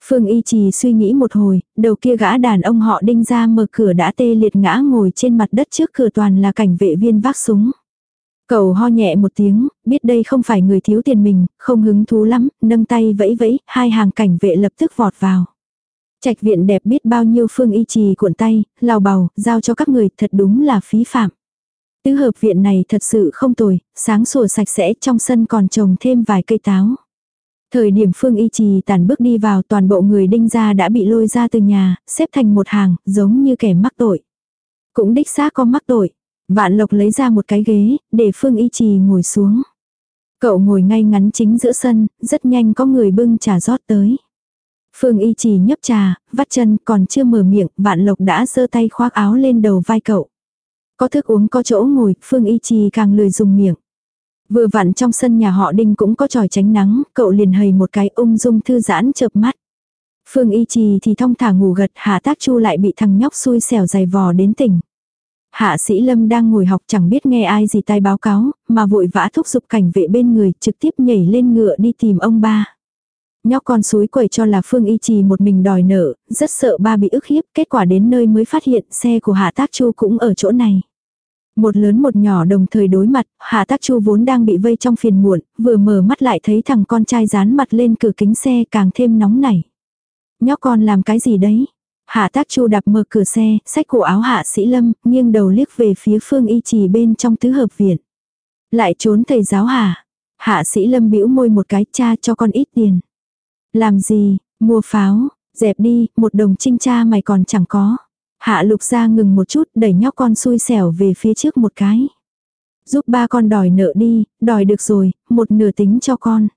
Phương Y Trì suy nghĩ một hồi, đầu kia gã đàn ông họ đinh ra mở cửa đã tê liệt ngã ngồi trên mặt đất trước cửa toàn là cảnh vệ viên vác súng. Cầu ho nhẹ một tiếng, biết đây không phải người thiếu tiền mình, không hứng thú lắm, nâng tay vẫy vẫy, hai hàng cảnh vệ lập tức vọt vào. Trạch viện đẹp biết bao nhiêu phương y trì cuộn tay, lào bào, giao cho các người thật đúng là phí phạm. Tứ hợp viện này thật sự không tồi, sáng sủa sạch sẽ trong sân còn trồng thêm vài cây táo. Thời điểm Phương Y Trì tàn bước đi vào toàn bộ người đinh ra đã bị lôi ra từ nhà, xếp thành một hàng, giống như kẻ mắc tội. Cũng đích xác có mắc tội. Vạn Lộc lấy ra một cái ghế, để Phương Y Trì ngồi xuống. Cậu ngồi ngay ngắn chính giữa sân, rất nhanh có người bưng trà rót tới. Phương Y Trì nhấp trà, vắt chân còn chưa mở miệng, Vạn Lộc đã giơ tay khoác áo lên đầu vai cậu. Có thức uống có chỗ ngồi, Phương Y Trì càng lười dùng miệng. Vừa vặn trong sân nhà họ Đinh cũng có tròi tránh nắng, cậu liền hầy một cái ung dung thư giãn chợp mắt. Phương Y Trì thì thong thả ngủ gật, Hạ Tác Chu lại bị thằng nhóc xui xẻo dày vò đến tỉnh. Hạ sĩ Lâm đang ngồi học chẳng biết nghe ai gì tai báo cáo, mà vội vã thúc giục cảnh vệ bên người trực tiếp nhảy lên ngựa đi tìm ông ba. Nhóc con suối quẩy cho là Phương Y Trì một mình đòi nợ, rất sợ ba bị ức hiếp, kết quả đến nơi mới phát hiện xe của Hạ Tác Chu cũng ở chỗ này. Một lớn một nhỏ đồng thời đối mặt, Hạ Tác Chu vốn đang bị vây trong phiền muộn, vừa mở mắt lại thấy thằng con trai dán mặt lên cửa kính xe càng thêm nóng nảy. Nhóc con làm cái gì đấy? Hạ Tác Chu đạp mở cửa xe, xách cổ áo Hạ Sĩ Lâm, nghiêng đầu liếc về phía Phương Y Trì bên trong tứ hợp viện. Lại trốn thầy giáo hả? Hạ Sĩ Lâm bĩu môi một cái, cha cho con ít tiền. Làm gì, mua pháo, dẹp đi, một đồng trinh cha mày còn chẳng có. Hạ lục ra ngừng một chút đẩy nhóc con xui xẻo về phía trước một cái. Giúp ba con đòi nợ đi, đòi được rồi, một nửa tính cho con.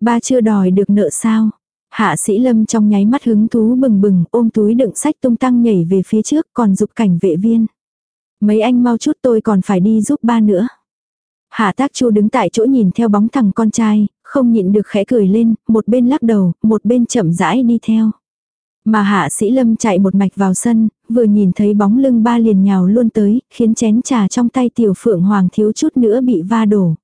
Ba chưa đòi được nợ sao? Hạ sĩ lâm trong nháy mắt hứng thú bừng bừng ôm túi đựng sách tung tăng nhảy về phía trước còn dục cảnh vệ viên. Mấy anh mau chút tôi còn phải đi giúp ba nữa. Hạ tác chu đứng tại chỗ nhìn theo bóng thằng con trai, không nhịn được khẽ cười lên, một bên lắc đầu, một bên chậm rãi đi theo. Mà hạ sĩ lâm chạy một mạch vào sân, vừa nhìn thấy bóng lưng ba liền nhào luôn tới, khiến chén trà trong tay tiểu phượng hoàng thiếu chút nữa bị va đổ.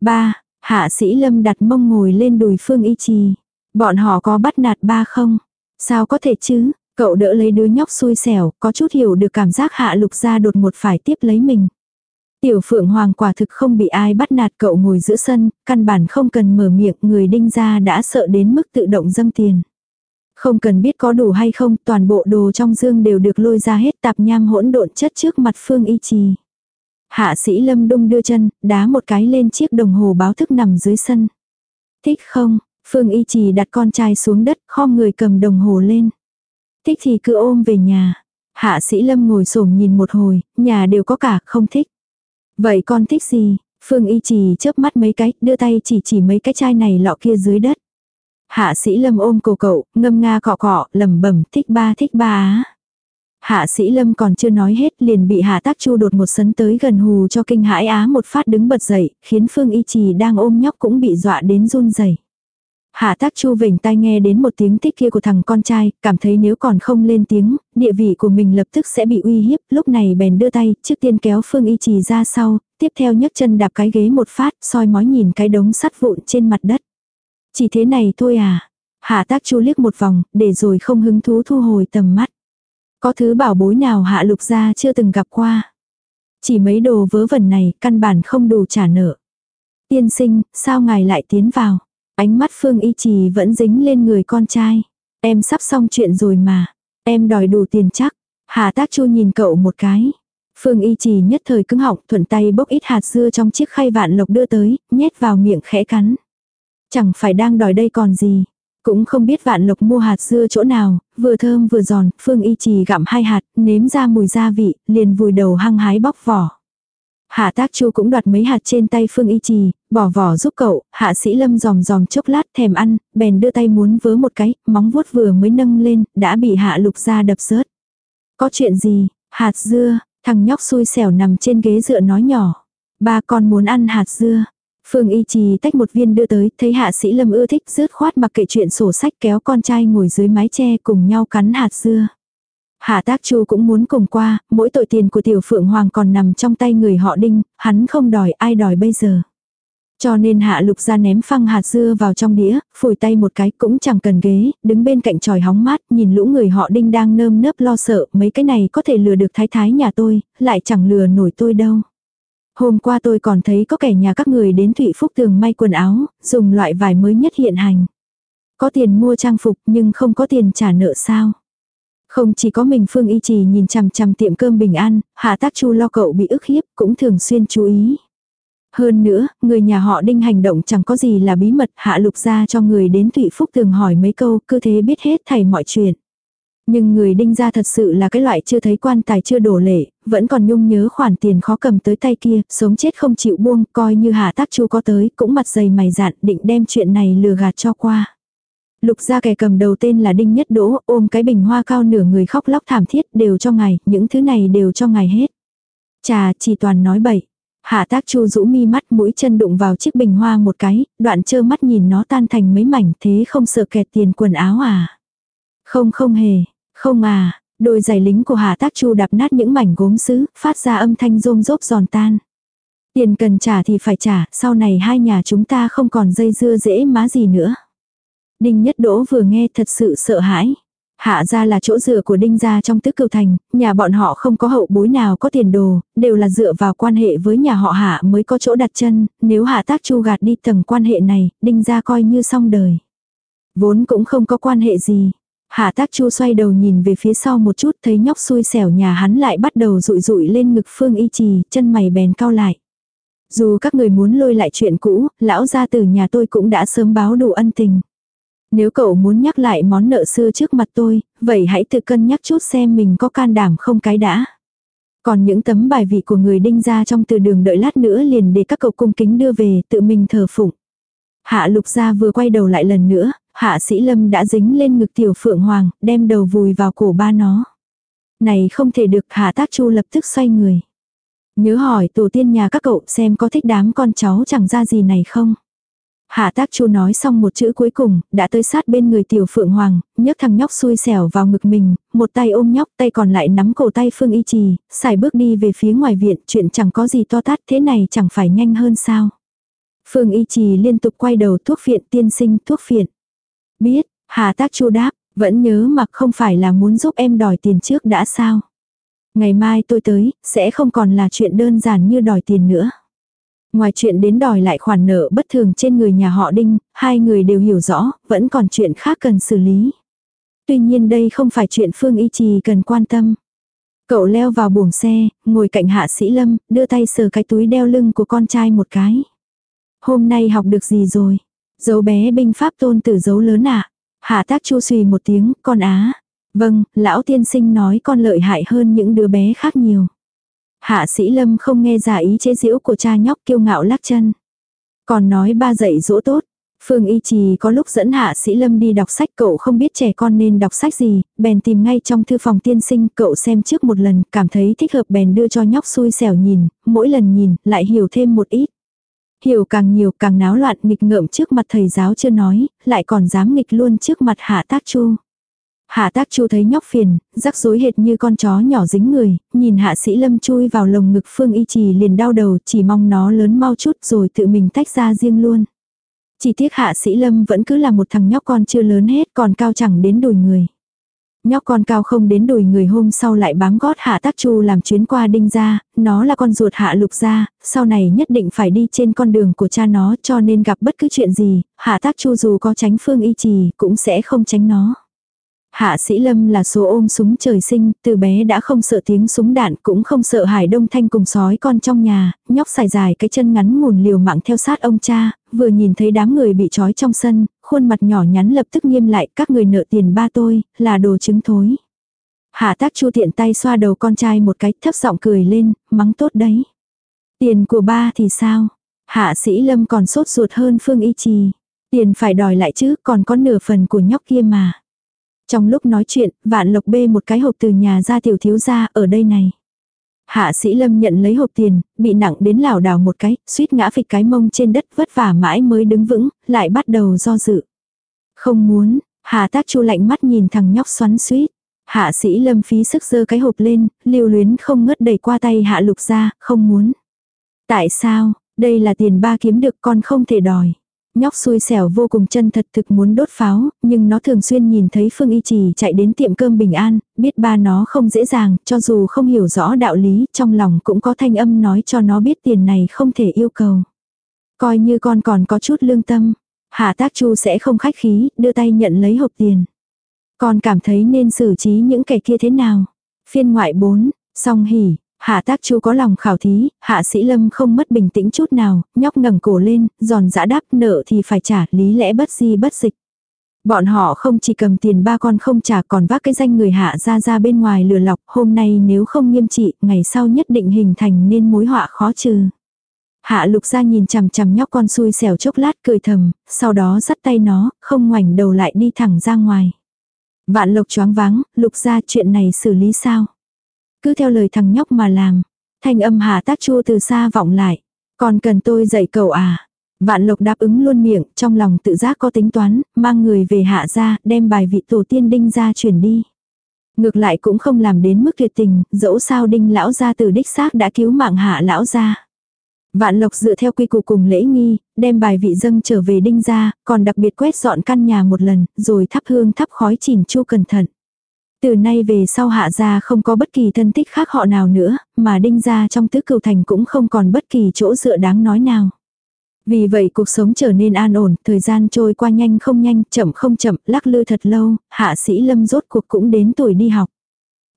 Ba, hạ sĩ lâm đặt mông ngồi lên đùi phương y trì. Bọn họ có bắt nạt ba không? Sao có thể chứ? Cậu đỡ lấy đứa nhóc xui xẻo, có chút hiểu được cảm giác hạ lục ra đột một phải tiếp lấy mình. Tiểu phượng hoàng quả thực không bị ai bắt nạt cậu ngồi giữa sân, căn bản không cần mở miệng người đinh ra đã sợ đến mức tự động dâng tiền. Không cần biết có đủ hay không, toàn bộ đồ trong dương đều được lôi ra hết tạp nham hỗn độn chất trước mặt Phương Y Trì. Hạ sĩ Lâm Đung đưa chân, đá một cái lên chiếc đồng hồ báo thức nằm dưới sân. Thích không? Phương Y Trì đặt con trai xuống đất, khom người cầm đồng hồ lên. Thích thì cứ ôm về nhà. Hạ sĩ Lâm ngồi xổm nhìn một hồi, nhà đều có cả, không thích. Vậy con thích gì? Phương Y Trì chớp mắt mấy cái, đưa tay chỉ chỉ mấy cái chai này lọ kia dưới đất. Hạ sĩ lâm ôm cổ cậu, ngâm nga cọ cọ, lẩm bẩm thích ba thích ba á. Hạ sĩ lâm còn chưa nói hết liền bị hạ tác chu đột một sấn tới gần hù cho kinh hãi á một phát đứng bật dậy, khiến phương y trì đang ôm nhóc cũng bị dọa đến run rẩy. Hạ tác chu vểnh tai nghe đến một tiếng tích kia của thằng con trai, cảm thấy nếu còn không lên tiếng, địa vị của mình lập tức sẽ bị uy hiếp, lúc này bèn đưa tay, trước tiên kéo phương y trì ra sau, tiếp theo nhấc chân đạp cái ghế một phát, soi mói nhìn cái đống sắt vụn trên mặt đất. Chỉ thế này thôi à? Hạ tác chu liếc một vòng, để rồi không hứng thú thu hồi tầm mắt. Có thứ bảo bối nào hạ lục gia chưa từng gặp qua. Chỉ mấy đồ vớ vẩn này, căn bản không đủ trả nợ. Tiên sinh, sao ngài lại tiến vào? Ánh mắt Phương Y Trì vẫn dính lên người con trai. Em sắp xong chuyện rồi mà. Em đòi đủ tiền chắc. Hà tác chu nhìn cậu một cái. Phương Y Trì nhất thời cứng họng thuận tay bốc ít hạt dưa trong chiếc khay vạn lộc đưa tới, nhét vào miệng khẽ cắn. Chẳng phải đang đòi đây còn gì. Cũng không biết vạn lộc mua hạt dưa chỗ nào, vừa thơm vừa giòn, Phương Y Trì gặm hai hạt, nếm ra mùi gia vị, liền vùi đầu hăng hái bóc vỏ. Hạ tác chu cũng đoạt mấy hạt trên tay Phương Y Trì, bỏ vỏ giúp cậu, hạ sĩ lâm giòm giòm chốc lát thèm ăn, bèn đưa tay muốn vớ một cái, móng vuốt vừa mới nâng lên, đã bị hạ lục ra đập rớt. Có chuyện gì, hạt dưa, thằng nhóc xui xẻo nằm trên ghế dựa nói nhỏ. Ba con muốn ăn hạt dưa. Phương Y Trì tách một viên đưa tới, thấy hạ sĩ lâm ưa thích rớt khoát mặc kệ chuyện sổ sách kéo con trai ngồi dưới mái che cùng nhau cắn hạt dưa. Hạ tác chu cũng muốn cùng qua, mỗi tội tiền của tiểu phượng hoàng còn nằm trong tay người họ đinh, hắn không đòi ai đòi bây giờ. Cho nên hạ lục ra ném phăng hạt dưa vào trong đĩa, phủi tay một cái cũng chẳng cần ghế, đứng bên cạnh tròi hóng mát, nhìn lũ người họ đinh đang nơm nớp lo sợ, mấy cái này có thể lừa được thái thái nhà tôi, lại chẳng lừa nổi tôi đâu. Hôm qua tôi còn thấy có kẻ nhà các người đến Thụy Phúc tường may quần áo, dùng loại vải mới nhất hiện hành. Có tiền mua trang phục nhưng không có tiền trả nợ sao. Không chỉ có mình Phương Y Trì nhìn chằm chằm tiệm cơm bình an, Hạ Tác Chu lo cậu bị ức hiếp cũng thường xuyên chú ý. Hơn nữa, người nhà họ đinh hành động chẳng có gì là bí mật hạ lục ra cho người đến Thụy Phúc thường hỏi mấy câu cứ thế biết hết thầy mọi chuyện. Nhưng người đinh ra thật sự là cái loại chưa thấy quan tài chưa đổ lệ, vẫn còn nhung nhớ khoản tiền khó cầm tới tay kia, sống chết không chịu buông, coi như hạ tác chu có tới, cũng mặt dày mày dạn định đem chuyện này lừa gạt cho qua. Lục gia kẻ cầm đầu tên là Đinh Nhất Đỗ, ôm cái bình hoa cao nửa người khóc lóc thảm thiết, đều cho ngài, những thứ này đều cho ngài hết. Chà, chỉ toàn nói bậy. Hạ tác chu rũ mi mắt mũi chân đụng vào chiếc bình hoa một cái, đoạn trơ mắt nhìn nó tan thành mấy mảnh thế không sợ kẹt tiền quần áo à. Không không hề, không à, đôi giày lính của hạ Tác Chu đạp nát những mảnh gốm sứ, phát ra âm thanh rôm rốp giòn tan. Tiền cần trả thì phải trả, sau này hai nhà chúng ta không còn dây dưa dễ má gì nữa. Đinh Nhất Đỗ vừa nghe thật sự sợ hãi. Hạ gia là chỗ dựa của đinh gia trong tứ cửu thành, nhà bọn họ không có hậu bối nào có tiền đồ, đều là dựa vào quan hệ với nhà họ hạ mới có chỗ đặt chân, nếu hạ tác chu gạt đi tầng quan hệ này, đinh gia coi như xong đời. Vốn cũng không có quan hệ gì, Hạ tác chu xoay đầu nhìn về phía sau một chút thấy nhóc xui xẻo nhà hắn lại bắt đầu rụi rụi lên ngực phương y trì, chân mày bèn cau lại. Dù các người muốn lôi lại chuyện cũ, lão gia từ nhà tôi cũng đã sớm báo đủ ân tình. Nếu cậu muốn nhắc lại món nợ xưa trước mặt tôi, vậy hãy tự cân nhắc chút xem mình có can đảm không cái đã. Còn những tấm bài vị của người đinh ra trong từ đường đợi lát nữa liền để các cậu cung kính đưa về tự mình thờ phụng. Hạ lục gia vừa quay đầu lại lần nữa, hạ sĩ lâm đã dính lên ngực tiểu phượng hoàng, đem đầu vùi vào cổ ba nó. Này không thể được hạ tác chu lập tức xoay người. Nhớ hỏi tổ tiên nhà các cậu xem có thích đám con cháu chẳng ra gì này không. Hạ tác chu nói xong một chữ cuối cùng, đã tới sát bên người tiểu phượng hoàng, nhấc thằng nhóc xui xẻo vào ngực mình, một tay ôm nhóc tay còn lại nắm cổ tay phương y trì, xài bước đi về phía ngoài viện, chuyện chẳng có gì to tát thế này chẳng phải nhanh hơn sao. Phương y trì liên tục quay đầu thuốc viện tiên sinh thuốc viện. Biết, Hà tác chu đáp, vẫn nhớ mà không phải là muốn giúp em đòi tiền trước đã sao. Ngày mai tôi tới, sẽ không còn là chuyện đơn giản như đòi tiền nữa. Ngoài chuyện đến đòi lại khoản nợ bất thường trên người nhà họ Đinh, hai người đều hiểu rõ, vẫn còn chuyện khác cần xử lý. Tuy nhiên đây không phải chuyện Phương Y Trì cần quan tâm. Cậu leo vào buồng xe, ngồi cạnh hạ sĩ Lâm, đưa tay sờ cái túi đeo lưng của con trai một cái. Hôm nay học được gì rồi? Dấu bé binh pháp tôn tử dấu lớn ạ. À? Hạ tác chu xùy một tiếng, con á. Vâng, lão tiên sinh nói con lợi hại hơn những đứa bé khác nhiều. Hạ sĩ lâm không nghe giả ý chế giễu của cha nhóc kiêu ngạo lắc chân. Còn nói ba dạy dỗ tốt. Phương Y Trì có lúc dẫn Hạ Sĩ Lâm đi đọc sách cậu không biết trẻ con nên đọc sách gì, bèn tìm ngay trong thư phòng tiên sinh cậu xem trước một lần, cảm thấy thích hợp bèn đưa cho nhóc xui xẻo nhìn, mỗi lần nhìn, lại hiểu thêm một ít. Hiểu càng nhiều càng náo loạn nghịch ngợm trước mặt thầy giáo chưa nói, lại còn dám nghịch luôn trước mặt Hạ Tác Chu. Hạ tác chu thấy nhóc phiền, rắc rối hệt như con chó nhỏ dính người, nhìn hạ sĩ lâm chui vào lồng ngực phương y trì liền đau đầu chỉ mong nó lớn mau chút rồi tự mình tách ra riêng luôn. Chỉ tiếc hạ sĩ lâm vẫn cứ là một thằng nhóc con chưa lớn hết còn cao chẳng đến đùi người. Nhóc con cao không đến đùi người hôm sau lại bám gót hạ tác chu làm chuyến qua đinh ra, nó là con ruột hạ lục ra, sau này nhất định phải đi trên con đường của cha nó cho nên gặp bất cứ chuyện gì, hạ tác chu dù có tránh phương y trì cũng sẽ không tránh nó. Hạ sĩ lâm là số ôm súng trời sinh, từ bé đã không sợ tiếng súng đạn cũng không sợ hải đông thanh cùng sói con trong nhà, nhóc xài dài cái chân ngắn mùn liều mạng theo sát ông cha, vừa nhìn thấy đám người bị trói trong sân, khuôn mặt nhỏ nhắn lập tức nghiêm lại các người nợ tiền ba tôi, là đồ chứng thối. Hạ tác chu tiện tay xoa đầu con trai một cái thấp giọng cười lên, mắng tốt đấy. Tiền của ba thì sao? Hạ sĩ lâm còn sốt ruột hơn phương y trì. Tiền phải đòi lại chứ còn có nửa phần của nhóc kia mà. Trong lúc nói chuyện, vạn lộc bê một cái hộp từ nhà ra tiểu thiếu ra ở đây này. Hạ sĩ lâm nhận lấy hộp tiền, bị nặng đến lảo đảo một cái, suýt ngã phịch cái mông trên đất vất vả mãi mới đứng vững, lại bắt đầu do dự. Không muốn, hạ tác chu lạnh mắt nhìn thằng nhóc xoắn suýt. Hạ sĩ lâm phí sức giơ cái hộp lên, lưu luyến không ngớt đẩy qua tay hạ lục ra, không muốn. Tại sao, đây là tiền ba kiếm được con không thể đòi. Nhóc xui xẻo vô cùng chân thật thực muốn đốt pháo, nhưng nó thường xuyên nhìn thấy Phương Y Trì chạy đến tiệm cơm bình an, biết ba nó không dễ dàng, cho dù không hiểu rõ đạo lý, trong lòng cũng có thanh âm nói cho nó biết tiền này không thể yêu cầu. Coi như con còn có chút lương tâm, Hạ Tác Chu sẽ không khách khí, đưa tay nhận lấy hộp tiền. Con cảm thấy nên xử trí những kẻ kia thế nào? Phiên ngoại 4, song hỉ, Hạ tác chu có lòng khảo thí, hạ sĩ lâm không mất bình tĩnh chút nào, nhóc ngẩng cổ lên, giòn giã đáp nợ thì phải trả, lý lẽ bất di bất dịch. Bọn họ không chỉ cầm tiền ba con không trả còn vác cái danh người hạ ra ra bên ngoài lừa lọc, hôm nay nếu không nghiêm trị, ngày sau nhất định hình thành nên mối họa khó trừ. Hạ lục ra nhìn chằm chằm nhóc con xui xẻo chốc lát cười thầm, sau đó dắt tay nó, không ngoảnh đầu lại đi thẳng ra ngoài. Vạn lộc choáng váng, lục ra chuyện này xử lý sao? Cứ theo lời thằng nhóc mà làm. Thanh âm hà tác chua từ xa vọng lại. Còn cần tôi dạy cậu à? Vạn lộc đáp ứng luôn miệng, trong lòng tự giác có tính toán, mang người về hạ ra, đem bài vị tổ tiên đinh ra chuyển đi. Ngược lại cũng không làm đến mức tuyệt tình, dẫu sao đinh lão gia từ đích xác đã cứu mạng hạ lão gia. Vạn lộc dựa theo quy củ cùng lễ nghi, đem bài vị dâng trở về đinh ra, còn đặc biệt quét dọn căn nhà một lần, rồi thắp hương thắp khói chỉnh chu cẩn thận. Từ nay về sau hạ gia không có bất kỳ thân tích khác họ nào nữa, mà đinh gia trong tứ cửu thành cũng không còn bất kỳ chỗ dựa đáng nói nào. Vì vậy cuộc sống trở nên an ổn, thời gian trôi qua nhanh không nhanh, chậm không chậm, lắc lư thật lâu, hạ sĩ lâm rốt cuộc cũng đến tuổi đi học.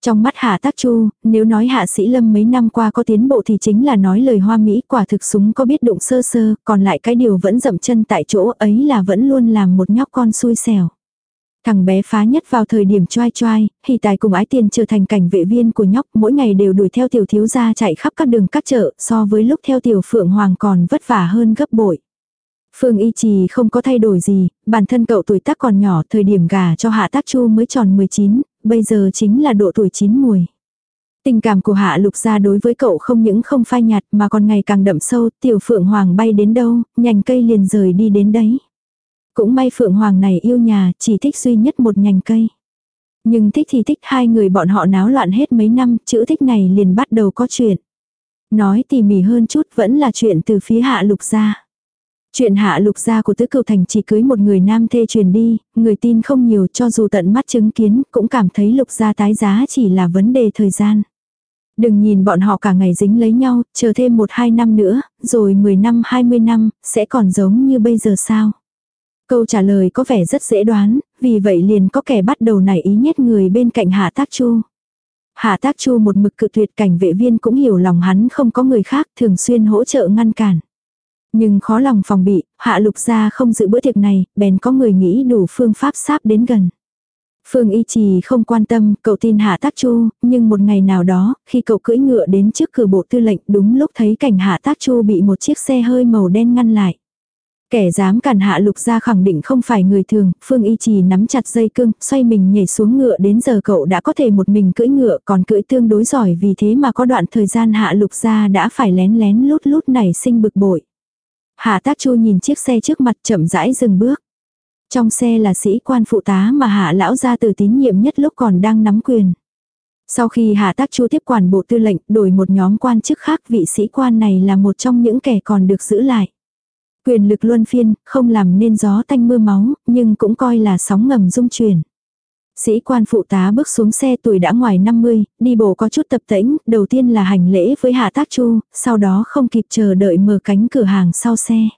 Trong mắt hạ tác chu, nếu nói hạ sĩ lâm mấy năm qua có tiến bộ thì chính là nói lời hoa mỹ quả thực súng có biết đụng sơ sơ, còn lại cái điều vẫn dậm chân tại chỗ ấy là vẫn luôn làm một nhóc con xui xẻo. Thằng bé phá nhất vào thời điểm choai choai, hỷ tài cùng ái tiền trở thành cảnh vệ viên của nhóc, mỗi ngày đều đuổi theo tiểu thiếu gia chạy khắp các đường các chợ, so với lúc theo tiểu phượng hoàng còn vất vả hơn gấp bội. Phương Y Trì không có thay đổi gì, bản thân cậu tuổi tác còn nhỏ, thời điểm gà cho Hạ Tác Chu mới tròn 19, bây giờ chính là độ tuổi chín mùi. Tình cảm của Hạ Lục gia đối với cậu không những không phai nhạt mà còn ngày càng đậm sâu, tiểu Phượng Hoàng bay đến đâu, nhành cây liền rời đi đến đấy. Cũng may Phượng Hoàng này yêu nhà, chỉ thích duy nhất một nhành cây. Nhưng thích thì thích hai người bọn họ náo loạn hết mấy năm, chữ thích này liền bắt đầu có chuyện. Nói tỉ mỉ hơn chút vẫn là chuyện từ phía Hạ Lục gia. Chuyện hạ lục gia của tứ cựu thành chỉ cưới một người nam thê truyền đi, người tin không nhiều cho dù tận mắt chứng kiến cũng cảm thấy lục gia tái giá chỉ là vấn đề thời gian. Đừng nhìn bọn họ cả ngày dính lấy nhau, chờ thêm một hai năm nữa, rồi 10 năm 20 năm, sẽ còn giống như bây giờ sao? Câu trả lời có vẻ rất dễ đoán, vì vậy liền có kẻ bắt đầu nảy ý nhét người bên cạnh Hạ Tác Chu. Hạ Tác Chu một mực cự tuyệt cảnh vệ viên cũng hiểu lòng hắn không có người khác thường xuyên hỗ trợ ngăn cản. Nhưng khó lòng phòng bị, hạ lục gia không giữ bữa tiệc này, bèn có người nghĩ đủ phương pháp sáp đến gần. Phương Y Trì không quan tâm, cậu tin Hạ Tác Chu, nhưng một ngày nào đó, khi cậu cưỡi ngựa đến trước cửa bộ tư lệnh, đúng lúc thấy cảnh Hạ Tác Chu bị một chiếc xe hơi màu đen ngăn lại. Kẻ dám cản Hạ Lục ra khẳng định không phải người thường, Phương Y Trì nắm chặt dây cương, xoay mình nhảy xuống ngựa đến giờ cậu đã có thể một mình cưỡi ngựa còn cưỡi tương đối giỏi vì thế mà có đoạn thời gian Hạ Lục ra đã phải lén lén lút lút nảy sinh bực bội. Hạ tác chu nhìn chiếc xe trước mặt chậm rãi dừng bước. Trong xe là sĩ quan phụ tá mà hạ lão gia từ tín nhiệm nhất lúc còn đang nắm quyền. Sau khi hạ tác chu tiếp quản bộ tư lệnh đổi một nhóm quan chức khác vị sĩ quan này là một trong những kẻ còn được giữ lại. Quyền lực luân phiên, không làm nên gió tanh mưa máu, nhưng cũng coi là sóng ngầm dung chuyển. Sĩ quan phụ tá bước xuống xe tuổi đã ngoài 50, đi bộ có chút tập tễnh, đầu tiên là hành lễ với Hạ Tác Chu, sau đó không kịp chờ đợi mở cánh cửa hàng sau xe.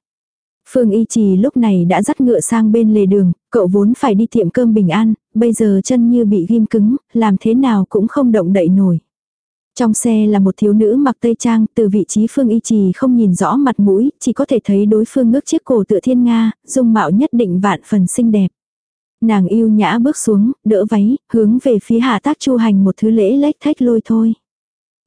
Phương Y Trì lúc này đã dắt ngựa sang bên lề đường, cậu vốn phải đi tiệm cơm bình an, bây giờ chân như bị ghim cứng, làm thế nào cũng không động đậy nổi. Trong xe là một thiếu nữ mặc tây trang, từ vị trí Phương Y Trì không nhìn rõ mặt mũi, chỉ có thể thấy đối phương ngước chiếc cổ tựa thiên nga, dung mạo nhất định vạn phần xinh đẹp. Nàng yêu nhã bước xuống, đỡ váy, hướng về phía hạ tác chu hành một thứ lễ lách thách lôi thôi.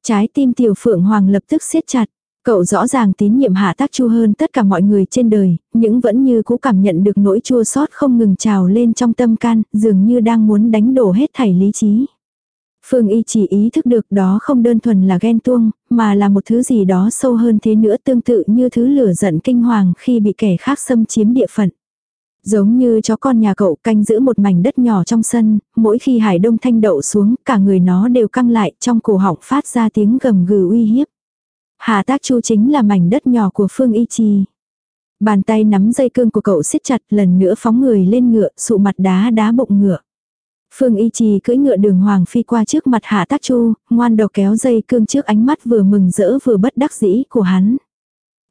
Trái tim tiểu phượng hoàng lập tức siết chặt. Cậu rõ ràng tín nhiệm hạ tác chu hơn tất cả mọi người trên đời, nhưng vẫn như cũ cảm nhận được nỗi chua xót không ngừng trào lên trong tâm can, dường như đang muốn đánh đổ hết thảy lý trí. Phương Y chỉ ý thức được đó không đơn thuần là ghen tuông, mà là một thứ gì đó sâu hơn thế nữa tương tự như thứ lửa giận kinh hoàng khi bị kẻ khác xâm chiếm địa phận. Giống như chó con nhà cậu canh giữ một mảnh đất nhỏ trong sân, mỗi khi hải đông thanh đậu xuống, cả người nó đều căng lại trong cổ họng phát ra tiếng gầm gừ uy hiếp. Hà tác chu chính là mảnh đất nhỏ của Phương Y Chi. Bàn tay nắm dây cương của cậu siết chặt lần nữa phóng người lên ngựa, sụ mặt đá đá bụng ngựa. Phương Y Trì cưỡi ngựa đường hoàng phi qua trước mặt Hạ Tác Chu, ngoan đầu kéo dây cương trước ánh mắt vừa mừng rỡ vừa bất đắc dĩ của hắn.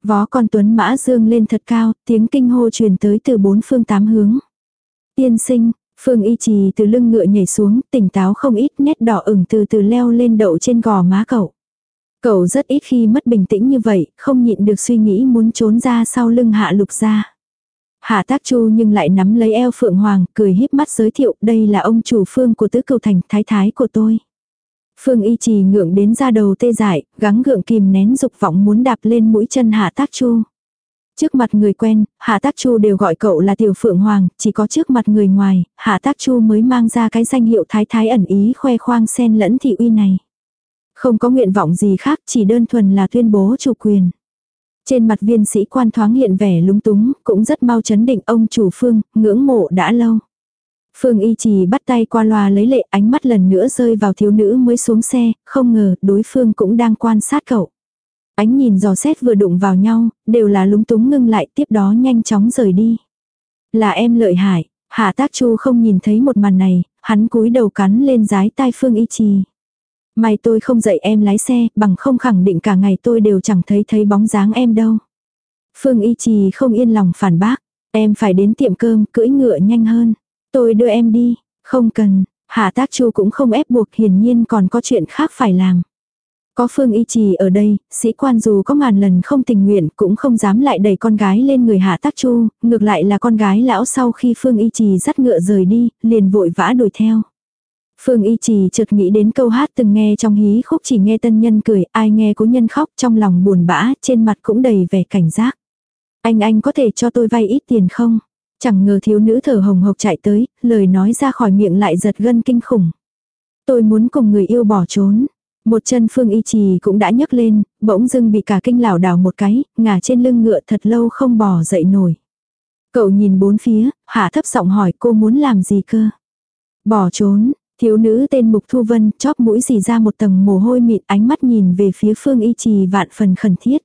Vó con tuấn mã dương lên thật cao, tiếng kinh hô truyền tới từ bốn phương tám hướng. Tiên sinh, Phương Y Trì từ lưng ngựa nhảy xuống, tỉnh táo không ít nét đỏ ửng từ từ leo lên đậu trên gò má cậu. Cậu rất ít khi mất bình tĩnh như vậy, không nhịn được suy nghĩ muốn trốn ra sau lưng hạ lục ra. Hạ tác chu nhưng lại nắm lấy eo Phượng Hoàng, cười híp mắt giới thiệu đây là ông chủ phương của tứ cầu thành thái thái của tôi. Phương y trì ngượng đến ra đầu tê dại, gắng gượng kìm nén dục vọng muốn đạp lên mũi chân hạ tác chu. Trước mặt người quen, hạ tác chu đều gọi cậu là tiểu phượng hoàng, chỉ có trước mặt người ngoài, hạ tác chu mới mang ra cái danh hiệu thái thái ẩn ý khoe khoang sen lẫn thị uy này. Không có nguyện vọng gì khác, chỉ đơn thuần là tuyên bố chủ quyền. Trên mặt viên sĩ quan thoáng hiện vẻ lúng túng, cũng rất mau chấn định ông chủ phương, ngưỡng mộ đã lâu. Phương Y Trì bắt tay qua loa lấy lệ ánh mắt lần nữa rơi vào thiếu nữ mới xuống xe, không ngờ đối phương cũng đang quan sát cậu. Ánh nhìn dò xét vừa đụng vào nhau, đều là lúng túng ngưng lại tiếp đó nhanh chóng rời đi. Là em lợi hại, Hạ Tác Chu không nhìn thấy một màn này, hắn cúi đầu cắn lên giái tai Phương Y Trì. May tôi không dạy em lái xe, bằng không khẳng định cả ngày tôi đều chẳng thấy thấy bóng dáng em đâu. Phương Y Trì không yên lòng phản bác, em phải đến tiệm cơm, cưỡi ngựa nhanh hơn. Tôi đưa em đi, không cần, Hạ Tác Chu cũng không ép buộc hiển nhiên còn có chuyện khác phải làm. Có Phương Y Trì ở đây, sĩ quan dù có ngàn lần không tình nguyện cũng không dám lại đẩy con gái lên người hạ tác chu, ngược lại là con gái lão sau khi Phương Y Trì dắt ngựa rời đi, liền vội vã đuổi theo. Phương Y Trì chợt nghĩ đến câu hát từng nghe trong hí khúc chỉ nghe tân nhân cười, ai nghe cố nhân khóc trong lòng buồn bã, trên mặt cũng đầy vẻ cảnh giác. Anh anh có thể cho tôi vay ít tiền không? Chẳng ngờ thiếu nữ thở hồng hộc chạy tới, lời nói ra khỏi miệng lại giật gân kinh khủng. Tôi muốn cùng người yêu bỏ trốn. Một chân Phương Y Trì cũng đã nhấc lên, bỗng dưng bị cả kinh lảo đảo một cái, ngả trên lưng ngựa thật lâu không bò dậy nổi. Cậu nhìn bốn phía, hạ thấp giọng hỏi cô muốn làm gì cơ? Bỏ trốn, thiếu nữ tên Mục Thu Vân chóp mũi dì ra một tầng mồ hôi mịn ánh mắt nhìn về phía Phương Y Trì vạn phần khẩn thiết.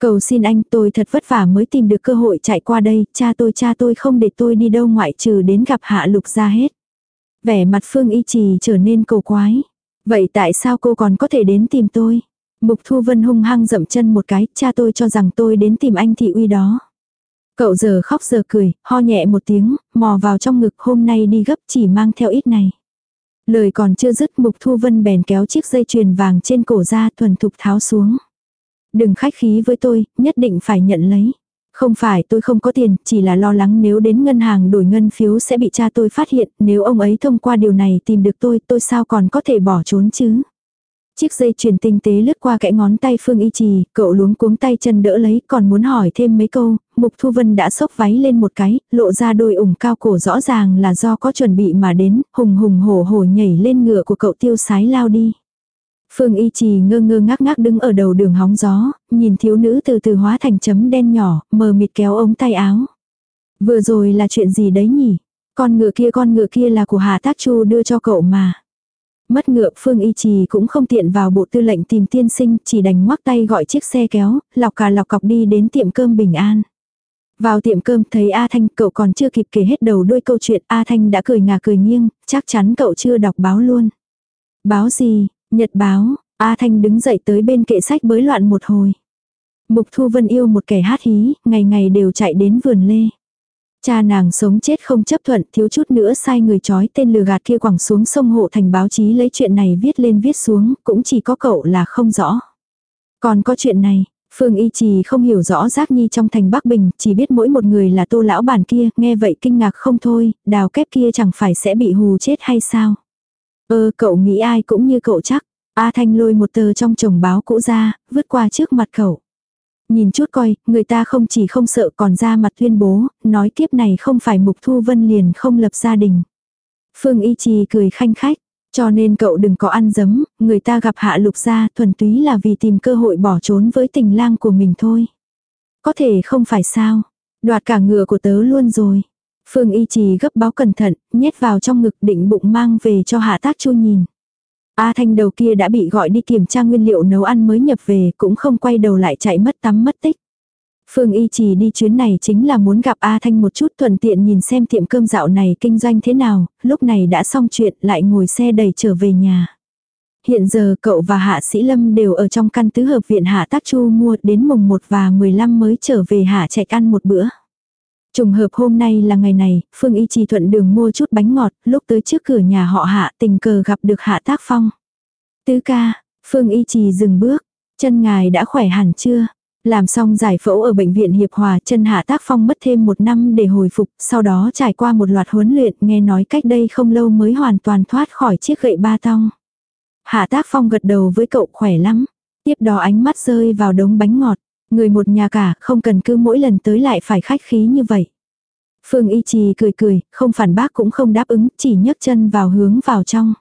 Cầu xin anh tôi thật vất vả mới tìm được cơ hội chạy qua đây, cha tôi cha tôi không để tôi đi đâu ngoại trừ đến gặp hạ lục ra hết. Vẻ mặt Phương Y Trì trở nên cầu quái. Vậy tại sao cô còn có thể đến tìm tôi? Mục Thu Vân hung hăng dậm chân một cái, cha tôi cho rằng tôi đến tìm anh thị uy đó. Cậu giờ khóc giờ cười, ho nhẹ một tiếng, mò vào trong ngực hôm nay đi gấp chỉ mang theo ít này. Lời còn chưa dứt Mục Thu Vân bèn kéo chiếc dây chuyền vàng trên cổ ra thuần thục tháo xuống. Đừng khách khí với tôi, nhất định phải nhận lấy. Không phải tôi không có tiền, chỉ là lo lắng nếu đến ngân hàng đổi ngân phiếu sẽ bị cha tôi phát hiện, nếu ông ấy thông qua điều này tìm được tôi, tôi sao còn có thể bỏ trốn chứ. Chiếc dây chuyền tinh tế lướt qua kẽ ngón tay Phương Y Trì, cậu luống cuống tay chân đỡ lấy, còn muốn hỏi thêm mấy câu, Mục Thu Vân đã xốc váy lên một cái, lộ ra đôi ủng cao cổ rõ ràng là do có chuẩn bị mà đến, hùng hùng hổ hổ nhảy lên ngựa của cậu tiêu sái lao đi. Phương Y Trì ngơ ngơ ngác ngác đứng ở đầu đường hóng gió, nhìn thiếu nữ từ từ hóa thành chấm đen nhỏ, mờ mịt kéo ống tay áo. Vừa rồi là chuyện gì đấy nhỉ? Con ngựa kia con ngựa kia là của Hà Tác Chu đưa cho cậu mà. Mất ngựa Phương Y Trì cũng không tiện vào bộ tư lệnh tìm tiên sinh, chỉ đành ngoắc tay gọi chiếc xe kéo, lọc cả lọc cọc đi đến tiệm cơm Bình An. Vào tiệm cơm thấy A Thanh cậu còn chưa kịp kể hết đầu đuôi câu chuyện A Thanh đã cười ngà cười nghiêng, chắc chắn cậu chưa đọc báo luôn. Báo gì, Nhật báo, A Thanh đứng dậy tới bên kệ sách bới loạn một hồi. Mục Thu Vân yêu một kẻ hát hí, ngày ngày đều chạy đến vườn lê. Cha nàng sống chết không chấp thuận, thiếu chút nữa sai người trói tên lừa gạt kia quẳng xuống sông hộ thành báo chí lấy chuyện này viết lên viết xuống, cũng chỉ có cậu là không rõ. Còn có chuyện này, Phương Y Trì không hiểu rõ Giác Nhi trong thành Bắc Bình, chỉ biết mỗi một người là tô lão bản kia, nghe vậy kinh ngạc không thôi, đào kép kia chẳng phải sẽ bị hù chết hay sao. Ơ cậu nghĩ ai cũng như cậu chắc. A Thanh lôi một tờ trong chồng báo cũ ra, vứt qua trước mặt cậu. Nhìn chút coi, người ta không chỉ không sợ còn ra mặt tuyên bố, nói kiếp này không phải Mục Thu Vân liền không lập gia đình. Phương Y Trì cười khanh khách, cho nên cậu đừng có ăn dấm, người ta gặp hạ lục gia thuần túy là vì tìm cơ hội bỏ trốn với tình lang của mình thôi. Có thể không phải sao, đoạt cả ngựa của tớ luôn rồi. Phương Y Trì gấp báo cẩn thận, nhét vào trong ngực định bụng mang về cho Hạ Tác Chu nhìn. A Thanh đầu kia đã bị gọi đi kiểm tra nguyên liệu nấu ăn mới nhập về, cũng không quay đầu lại chạy mất tắm mất tích. Phương Y Trì đi chuyến này chính là muốn gặp A Thanh một chút thuận tiện nhìn xem tiệm cơm dạo này kinh doanh thế nào, lúc này đã xong chuyện lại ngồi xe đầy trở về nhà. Hiện giờ cậu và Hạ Sĩ Lâm đều ở trong căn tứ hợp viện Hạ Tác Chu mua đến mùng 1 và 15 mới trở về Hạ chạy ăn một bữa. Trùng hợp hôm nay là ngày này, Phương Y Trì thuận đường mua chút bánh ngọt, lúc tới trước cửa nhà họ hạ tình cờ gặp được hạ tác phong. Tứ ca, Phương Y Trì dừng bước, chân ngài đã khỏe hẳn chưa? Làm xong giải phẫu ở bệnh viện Hiệp Hòa chân hạ tác phong mất thêm một năm để hồi phục, sau đó trải qua một loạt huấn luyện nghe nói cách đây không lâu mới hoàn toàn thoát khỏi chiếc gậy ba tong. Hạ tác phong gật đầu với cậu khỏe lắm, tiếp đó ánh mắt rơi vào đống bánh ngọt. Người một nhà cả không cần cứ mỗi lần tới lại phải khách khí như vậy. Phương Y Trì cười cười, không phản bác cũng không đáp ứng, chỉ nhấc chân vào hướng vào trong.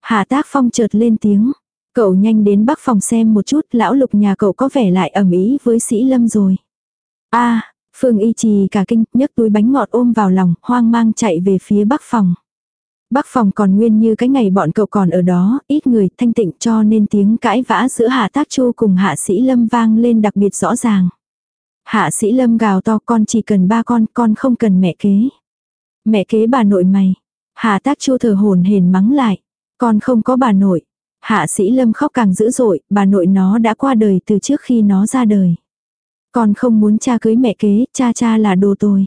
Hạ tác phong chợt lên tiếng. Cậu nhanh đến bắc phòng xem một chút, lão lục nhà cậu có vẻ lại ẩm ý với sĩ lâm rồi. a Phương Y Trì cả kinh, nhấc túi bánh ngọt ôm vào lòng, hoang mang chạy về phía bắc phòng. Bắc phòng còn nguyên như cái ngày bọn cậu còn ở đó, ít người thanh tịnh cho nên tiếng cãi vã giữa Hạ Tác Chu cùng Hạ Sĩ Lâm vang lên đặc biệt rõ ràng. Hạ Sĩ Lâm gào to con chỉ cần ba con, con không cần mẹ kế. Mẹ kế bà nội mày. Hạ Tác Chu thở hồn hển mắng lại. Con không có bà nội. Hạ Sĩ Lâm khóc càng dữ dội, bà nội nó đã qua đời từ trước khi nó ra đời. Con không muốn cha cưới mẹ kế, cha cha là đồ tồi.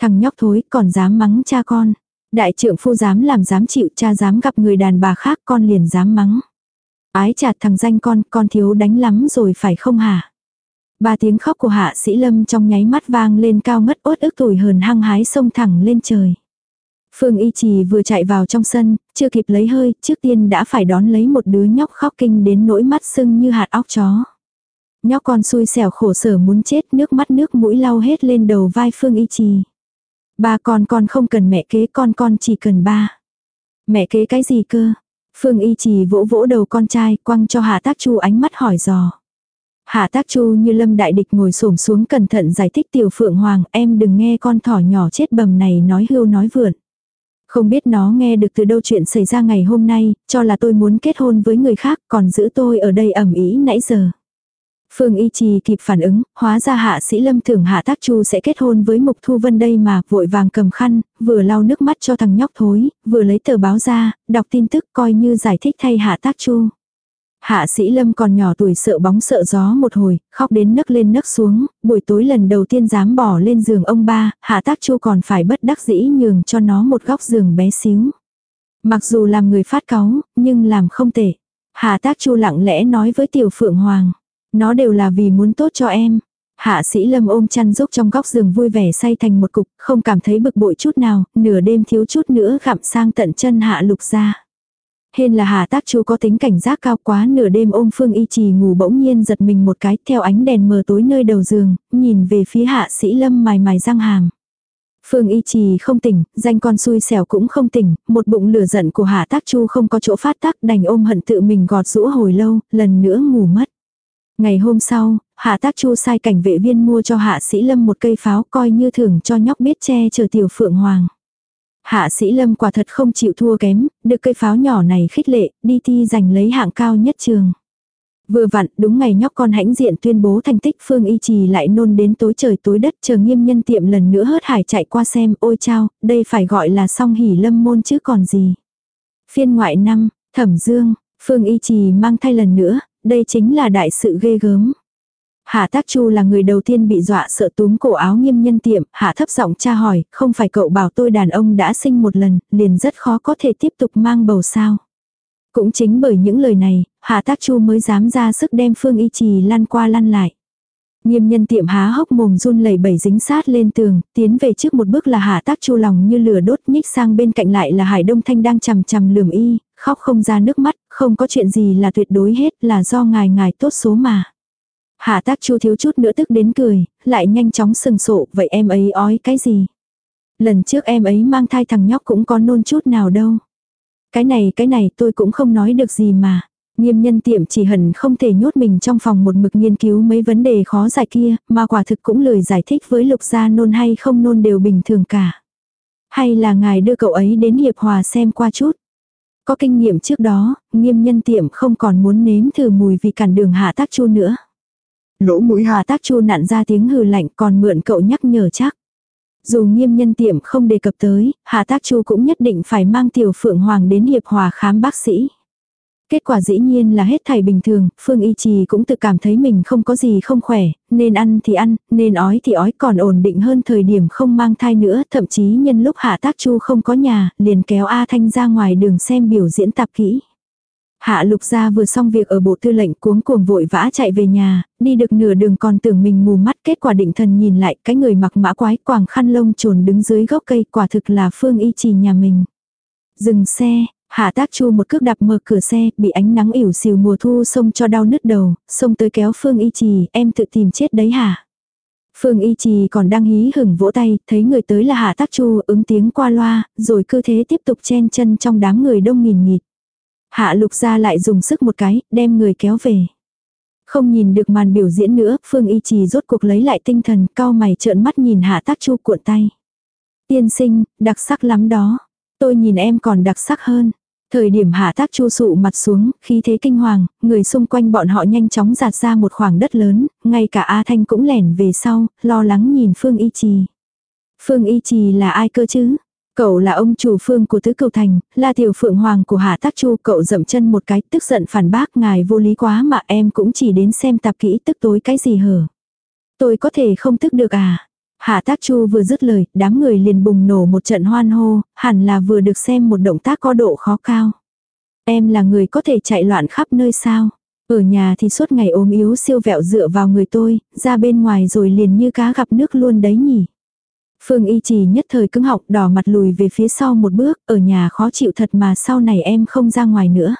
Thằng nhóc thối còn dám mắng cha con. Đại trưởng phu dám làm dám chịu cha dám gặp người đàn bà khác con liền dám mắng. Ái chặt thằng danh con, con thiếu đánh lắm rồi phải không hả? Ba tiếng khóc của hạ sĩ lâm trong nháy mắt vang lên cao ngất ốt ức tủi hờn hăng hái sông thẳng lên trời. Phương Y Trì vừa chạy vào trong sân, chưa kịp lấy hơi, trước tiên đã phải đón lấy một đứa nhóc khóc kinh đến nỗi mắt sưng như hạt óc chó. Nhóc con xui xẻo khổ sở muốn chết nước mắt nước mũi lau hết lên đầu vai Phương Y Trì. Ba con con không cần mẹ kế con con chỉ cần ba. Mẹ kế cái gì cơ? Phương Y Trì vỗ vỗ đầu con trai quăng cho Hạ Tác Chu ánh mắt hỏi dò. Hạ Tác Chu như lâm đại địch ngồi xổm xuống cẩn thận giải thích tiểu phượng hoàng em đừng nghe con thỏ nhỏ chết bầm này nói hưu nói vượn. Không biết nó nghe được từ đâu chuyện xảy ra ngày hôm nay, cho là tôi muốn kết hôn với người khác còn giữ tôi ở đây ẩm ý nãy giờ. Phương Y Trì kịp phản ứng, hóa ra hạ sĩ lâm thưởng hạ tác chu sẽ kết hôn với Mục Thu Vân đây mà, vội vàng cầm khăn, vừa lau nước mắt cho thằng nhóc thối, vừa lấy tờ báo ra, đọc tin tức coi như giải thích thay hạ tác chu. Hạ sĩ lâm còn nhỏ tuổi sợ bóng sợ gió một hồi, khóc đến nấc lên nấc xuống, buổi tối lần đầu tiên dám bỏ lên giường ông ba, hạ tác chu còn phải bất đắc dĩ nhường cho nó một góc giường bé xíu. Mặc dù làm người phát cáu, nhưng làm không tệ. Hạ tác chu lặng lẽ nói với tiểu phượng hoàng. Nó đều là vì muốn tốt cho em. Hạ sĩ lâm ôm chăn giúp trong góc giường vui vẻ say thành một cục, không cảm thấy bực bội chút nào, nửa đêm thiếu chút nữa gặm sang tận chân hạ lục ra. Hên là hạ tác chú có tính cảnh giác cao quá nửa đêm ôm phương y trì ngủ bỗng nhiên giật mình một cái theo ánh đèn mờ tối nơi đầu giường, nhìn về phía hạ sĩ lâm mài mài răng hàm. Phương y trì không tỉnh, danh con xui xẻo cũng không tỉnh, một bụng lửa giận của hạ tác chu không có chỗ phát tác đành ôm hận tự mình gọt rũ hồi lâu, lần nữa ngủ mất. Ngày hôm sau, Hạ Tác Chu sai cảnh vệ viên mua cho Hạ Sĩ Lâm một cây pháo coi như thưởng cho nhóc biết che chở tiểu phượng hoàng. Hạ Sĩ Lâm quả thật không chịu thua kém, được cây pháo nhỏ này khích lệ, đi thi giành lấy hạng cao nhất trường. Vừa vặn, đúng ngày nhóc con hãnh diện tuyên bố thành tích Phương Y Trì lại nôn đến tối trời tối đất chờ nghiêm nhân tiệm lần nữa hớt hải chạy qua xem, ôi chao, đây phải gọi là song hỉ lâm môn chứ còn gì. Phiên ngoại năm, thẩm dương, Phương Y Trì mang thai lần nữa, đây chính là đại sự ghê gớm. Hạ Tác Chu là người đầu tiên bị dọa sợ túm cổ áo nghiêm nhân tiệm, Hạ thấp giọng tra hỏi, không phải cậu bảo tôi đàn ông đã sinh một lần, liền rất khó có thể tiếp tục mang bầu sao. Cũng chính bởi những lời này, Hạ Tác Chu mới dám ra sức đem Phương Y Trì lăn qua lăn lại. Nghiêm nhân tiệm há hốc mồm run lẩy bẩy dính sát lên tường, tiến về trước một bước là Hạ Tác Chu lòng như lửa đốt nhích sang bên cạnh lại là Hải Đông Thanh đang chằm chằm lườm y, khóc không ra nước mắt, không có chuyện gì là tuyệt đối hết là do ngài ngài tốt số mà. Hạ tác chu thiếu chút nữa tức đến cười, lại nhanh chóng sừng sộ, vậy em ấy ói cái gì? Lần trước em ấy mang thai thằng nhóc cũng có nôn chút nào đâu. Cái này cái này tôi cũng không nói được gì mà. Nghiêm nhân tiệm chỉ hận không thể nhốt mình trong phòng một mực nghiên cứu mấy vấn đề khó giải kia, mà quả thực cũng lười giải thích với lục gia nôn hay không nôn đều bình thường cả. Hay là ngài đưa cậu ấy đến hiệp hòa xem qua chút. Có kinh nghiệm trước đó, nghiêm nhân tiệm không còn muốn nếm thử mùi vì cản đường hạ tác chu nữa. Lỗ mũi hạ tác chu nặn ra tiếng hừ lạnh còn mượn cậu nhắc nhở chắc. Dù nghiêm nhân tiệm không đề cập tới, hạ tác chu cũng nhất định phải mang tiểu phượng hoàng đến hiệp hòa khám bác sĩ. Kết quả dĩ nhiên là hết thảy bình thường, Phương Y Trì cũng tự cảm thấy mình không có gì không khỏe, nên ăn thì ăn, nên ói thì ói còn ổn định hơn thời điểm không mang thai nữa, thậm chí nhân lúc Hạ Tác Chu không có nhà, liền kéo A Thanh ra ngoài đường xem biểu diễn tạp kỹ. Hạ lục gia vừa xong việc ở bộ tư lệnh cuống cuồng vội vã chạy về nhà, đi được nửa đường còn tưởng mình mù mắt kết quả định thần nhìn lại cái người mặc mã quái quàng khăn lông trồn đứng dưới gốc cây quả thực là phương y trì nhà mình. Dừng xe, Hạ tác chu một cước đạp mở cửa xe, bị ánh nắng ỉu xìu mùa thu xông cho đau nứt đầu, xông tới kéo Phương Y Trì, em tự tìm chết đấy hả? Phương Y Trì còn đang hí hửng vỗ tay, thấy người tới là Hạ tác chu ứng tiếng qua loa, rồi cứ thế tiếp tục chen chân trong đám người đông nghìn nghịt. Hạ lục ra lại dùng sức một cái, đem người kéo về. Không nhìn được màn biểu diễn nữa, Phương Y Trì rốt cuộc lấy lại tinh thần, cao mày trợn mắt nhìn Hạ tác chu cuộn tay. Tiên sinh, đặc sắc lắm đó. Tôi nhìn em còn đặc sắc hơn. Thời điểm hạ tác chu sụ mặt xuống, khí thế kinh hoàng, người xung quanh bọn họ nhanh chóng giạt ra một khoảng đất lớn, ngay cả A Thanh cũng lẻn về sau, lo lắng nhìn Phương Y Trì. Phương Y Trì là ai cơ chứ? Cậu là ông chủ phương của tứ cầu thành, là tiểu phượng hoàng của hạ tác chu cậu dậm chân một cái tức giận phản bác ngài vô lý quá mà em cũng chỉ đến xem tạp kỹ tức tối cái gì hở. Tôi có thể không tức được à? Hạ tác chu vừa dứt lời, đám người liền bùng nổ một trận hoan hô, hẳn là vừa được xem một động tác có độ khó cao. Em là người có thể chạy loạn khắp nơi sao? Ở nhà thì suốt ngày ốm yếu siêu vẹo dựa vào người tôi, ra bên ngoài rồi liền như cá gặp nước luôn đấy nhỉ. Phương y trì nhất thời cứng học đỏ mặt lùi về phía sau một bước, ở nhà khó chịu thật mà sau này em không ra ngoài nữa.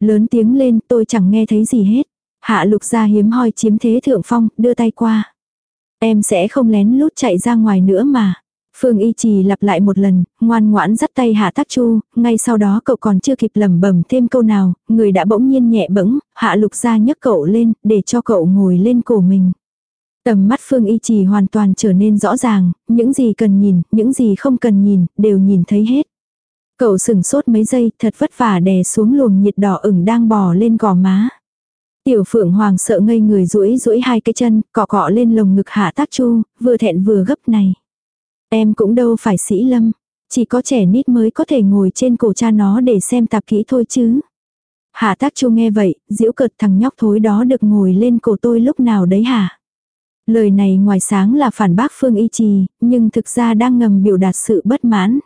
Lớn tiếng lên tôi chẳng nghe thấy gì hết. Hạ lục ra hiếm hoi chiếm thế thượng phong, đưa tay qua. Em sẽ không lén lút chạy ra ngoài nữa mà. Phương Y Trì lặp lại một lần, ngoan ngoãn dắt tay Hạ Tác Chu, ngay sau đó cậu còn chưa kịp lẩm bẩm thêm câu nào, người đã bỗng nhiên nhẹ bẫng, Hạ Lục ra nhấc cậu lên, để cho cậu ngồi lên cổ mình. Tầm mắt Phương Y Trì hoàn toàn trở nên rõ ràng, những gì cần nhìn, những gì không cần nhìn, đều nhìn thấy hết. Cậu sừng sốt mấy giây, thật vất vả đè xuống luồng nhiệt đỏ ửng đang bò lên gò má. Tiểu Phượng Hoàng sợ ngây người duỗi duỗi hai cái chân, cọ cọ lên lồng ngực Hạ Tác Chu, vừa thẹn vừa gấp này. Em cũng đâu phải sĩ lâm, chỉ có trẻ nít mới có thể ngồi trên cổ cha nó để xem tạp kỹ thôi chứ. Hạ Tác Chu nghe vậy, diễu cợt thằng nhóc thối đó được ngồi lên cổ tôi lúc nào đấy hả? Lời này ngoài sáng là phản bác Phương Y Trì, nhưng thực ra đang ngầm biểu đạt sự bất mãn.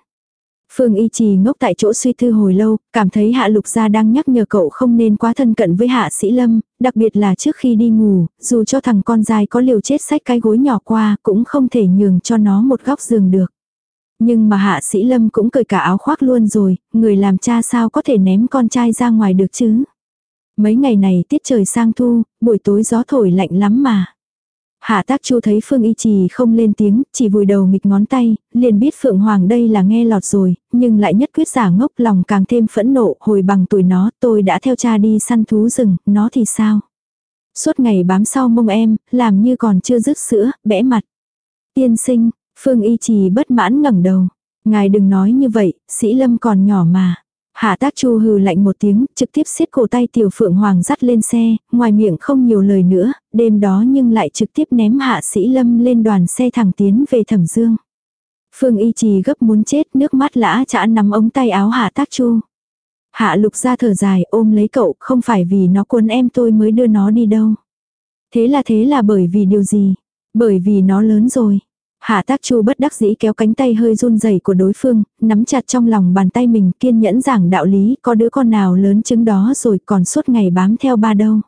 Phương Y Trì ngốc tại chỗ suy tư hồi lâu, cảm thấy Hạ Lục Gia đang nhắc nhở cậu không nên quá thân cận với Hạ Sĩ Lâm, đặc biệt là trước khi đi ngủ, dù cho thằng con dài có liều chết sách cái gối nhỏ qua cũng không thể nhường cho nó một góc giường được. Nhưng mà Hạ Sĩ Lâm cũng cởi cả áo khoác luôn rồi, người làm cha sao có thể ném con trai ra ngoài được chứ. Mấy ngày này tiết trời sang thu, buổi tối gió thổi lạnh lắm mà. Hạ tác chu thấy Phương Y Trì không lên tiếng, chỉ vùi đầu nghịch ngón tay, liền biết Phượng Hoàng đây là nghe lọt rồi, nhưng lại nhất quyết giả ngốc lòng càng thêm phẫn nộ, hồi bằng tuổi nó, tôi đã theo cha đi săn thú rừng, nó thì sao? Suốt ngày bám sau mông em, làm như còn chưa dứt sữa, bẽ mặt. Tiên sinh, Phương Y Trì bất mãn ngẩng đầu. Ngài đừng nói như vậy, sĩ lâm còn nhỏ mà. Hạ tác chu hừ lạnh một tiếng, trực tiếp siết cổ tay tiểu phượng hoàng dắt lên xe, ngoài miệng không nhiều lời nữa, đêm đó nhưng lại trực tiếp ném hạ sĩ lâm lên đoàn xe thẳng tiến về thẩm dương. Phương y trì gấp muốn chết, nước mắt lã chả nắm ống tay áo hạ tác chu. Hạ lục ra thở dài ôm lấy cậu, không phải vì nó cuốn em tôi mới đưa nó đi đâu. Thế là thế là bởi vì điều gì? Bởi vì nó lớn rồi. Hạ tác chu bất đắc dĩ kéo cánh tay hơi run rẩy của đối phương, nắm chặt trong lòng bàn tay mình kiên nhẫn giảng đạo lý có đứa con nào lớn chứng đó rồi còn suốt ngày bám theo ba đâu.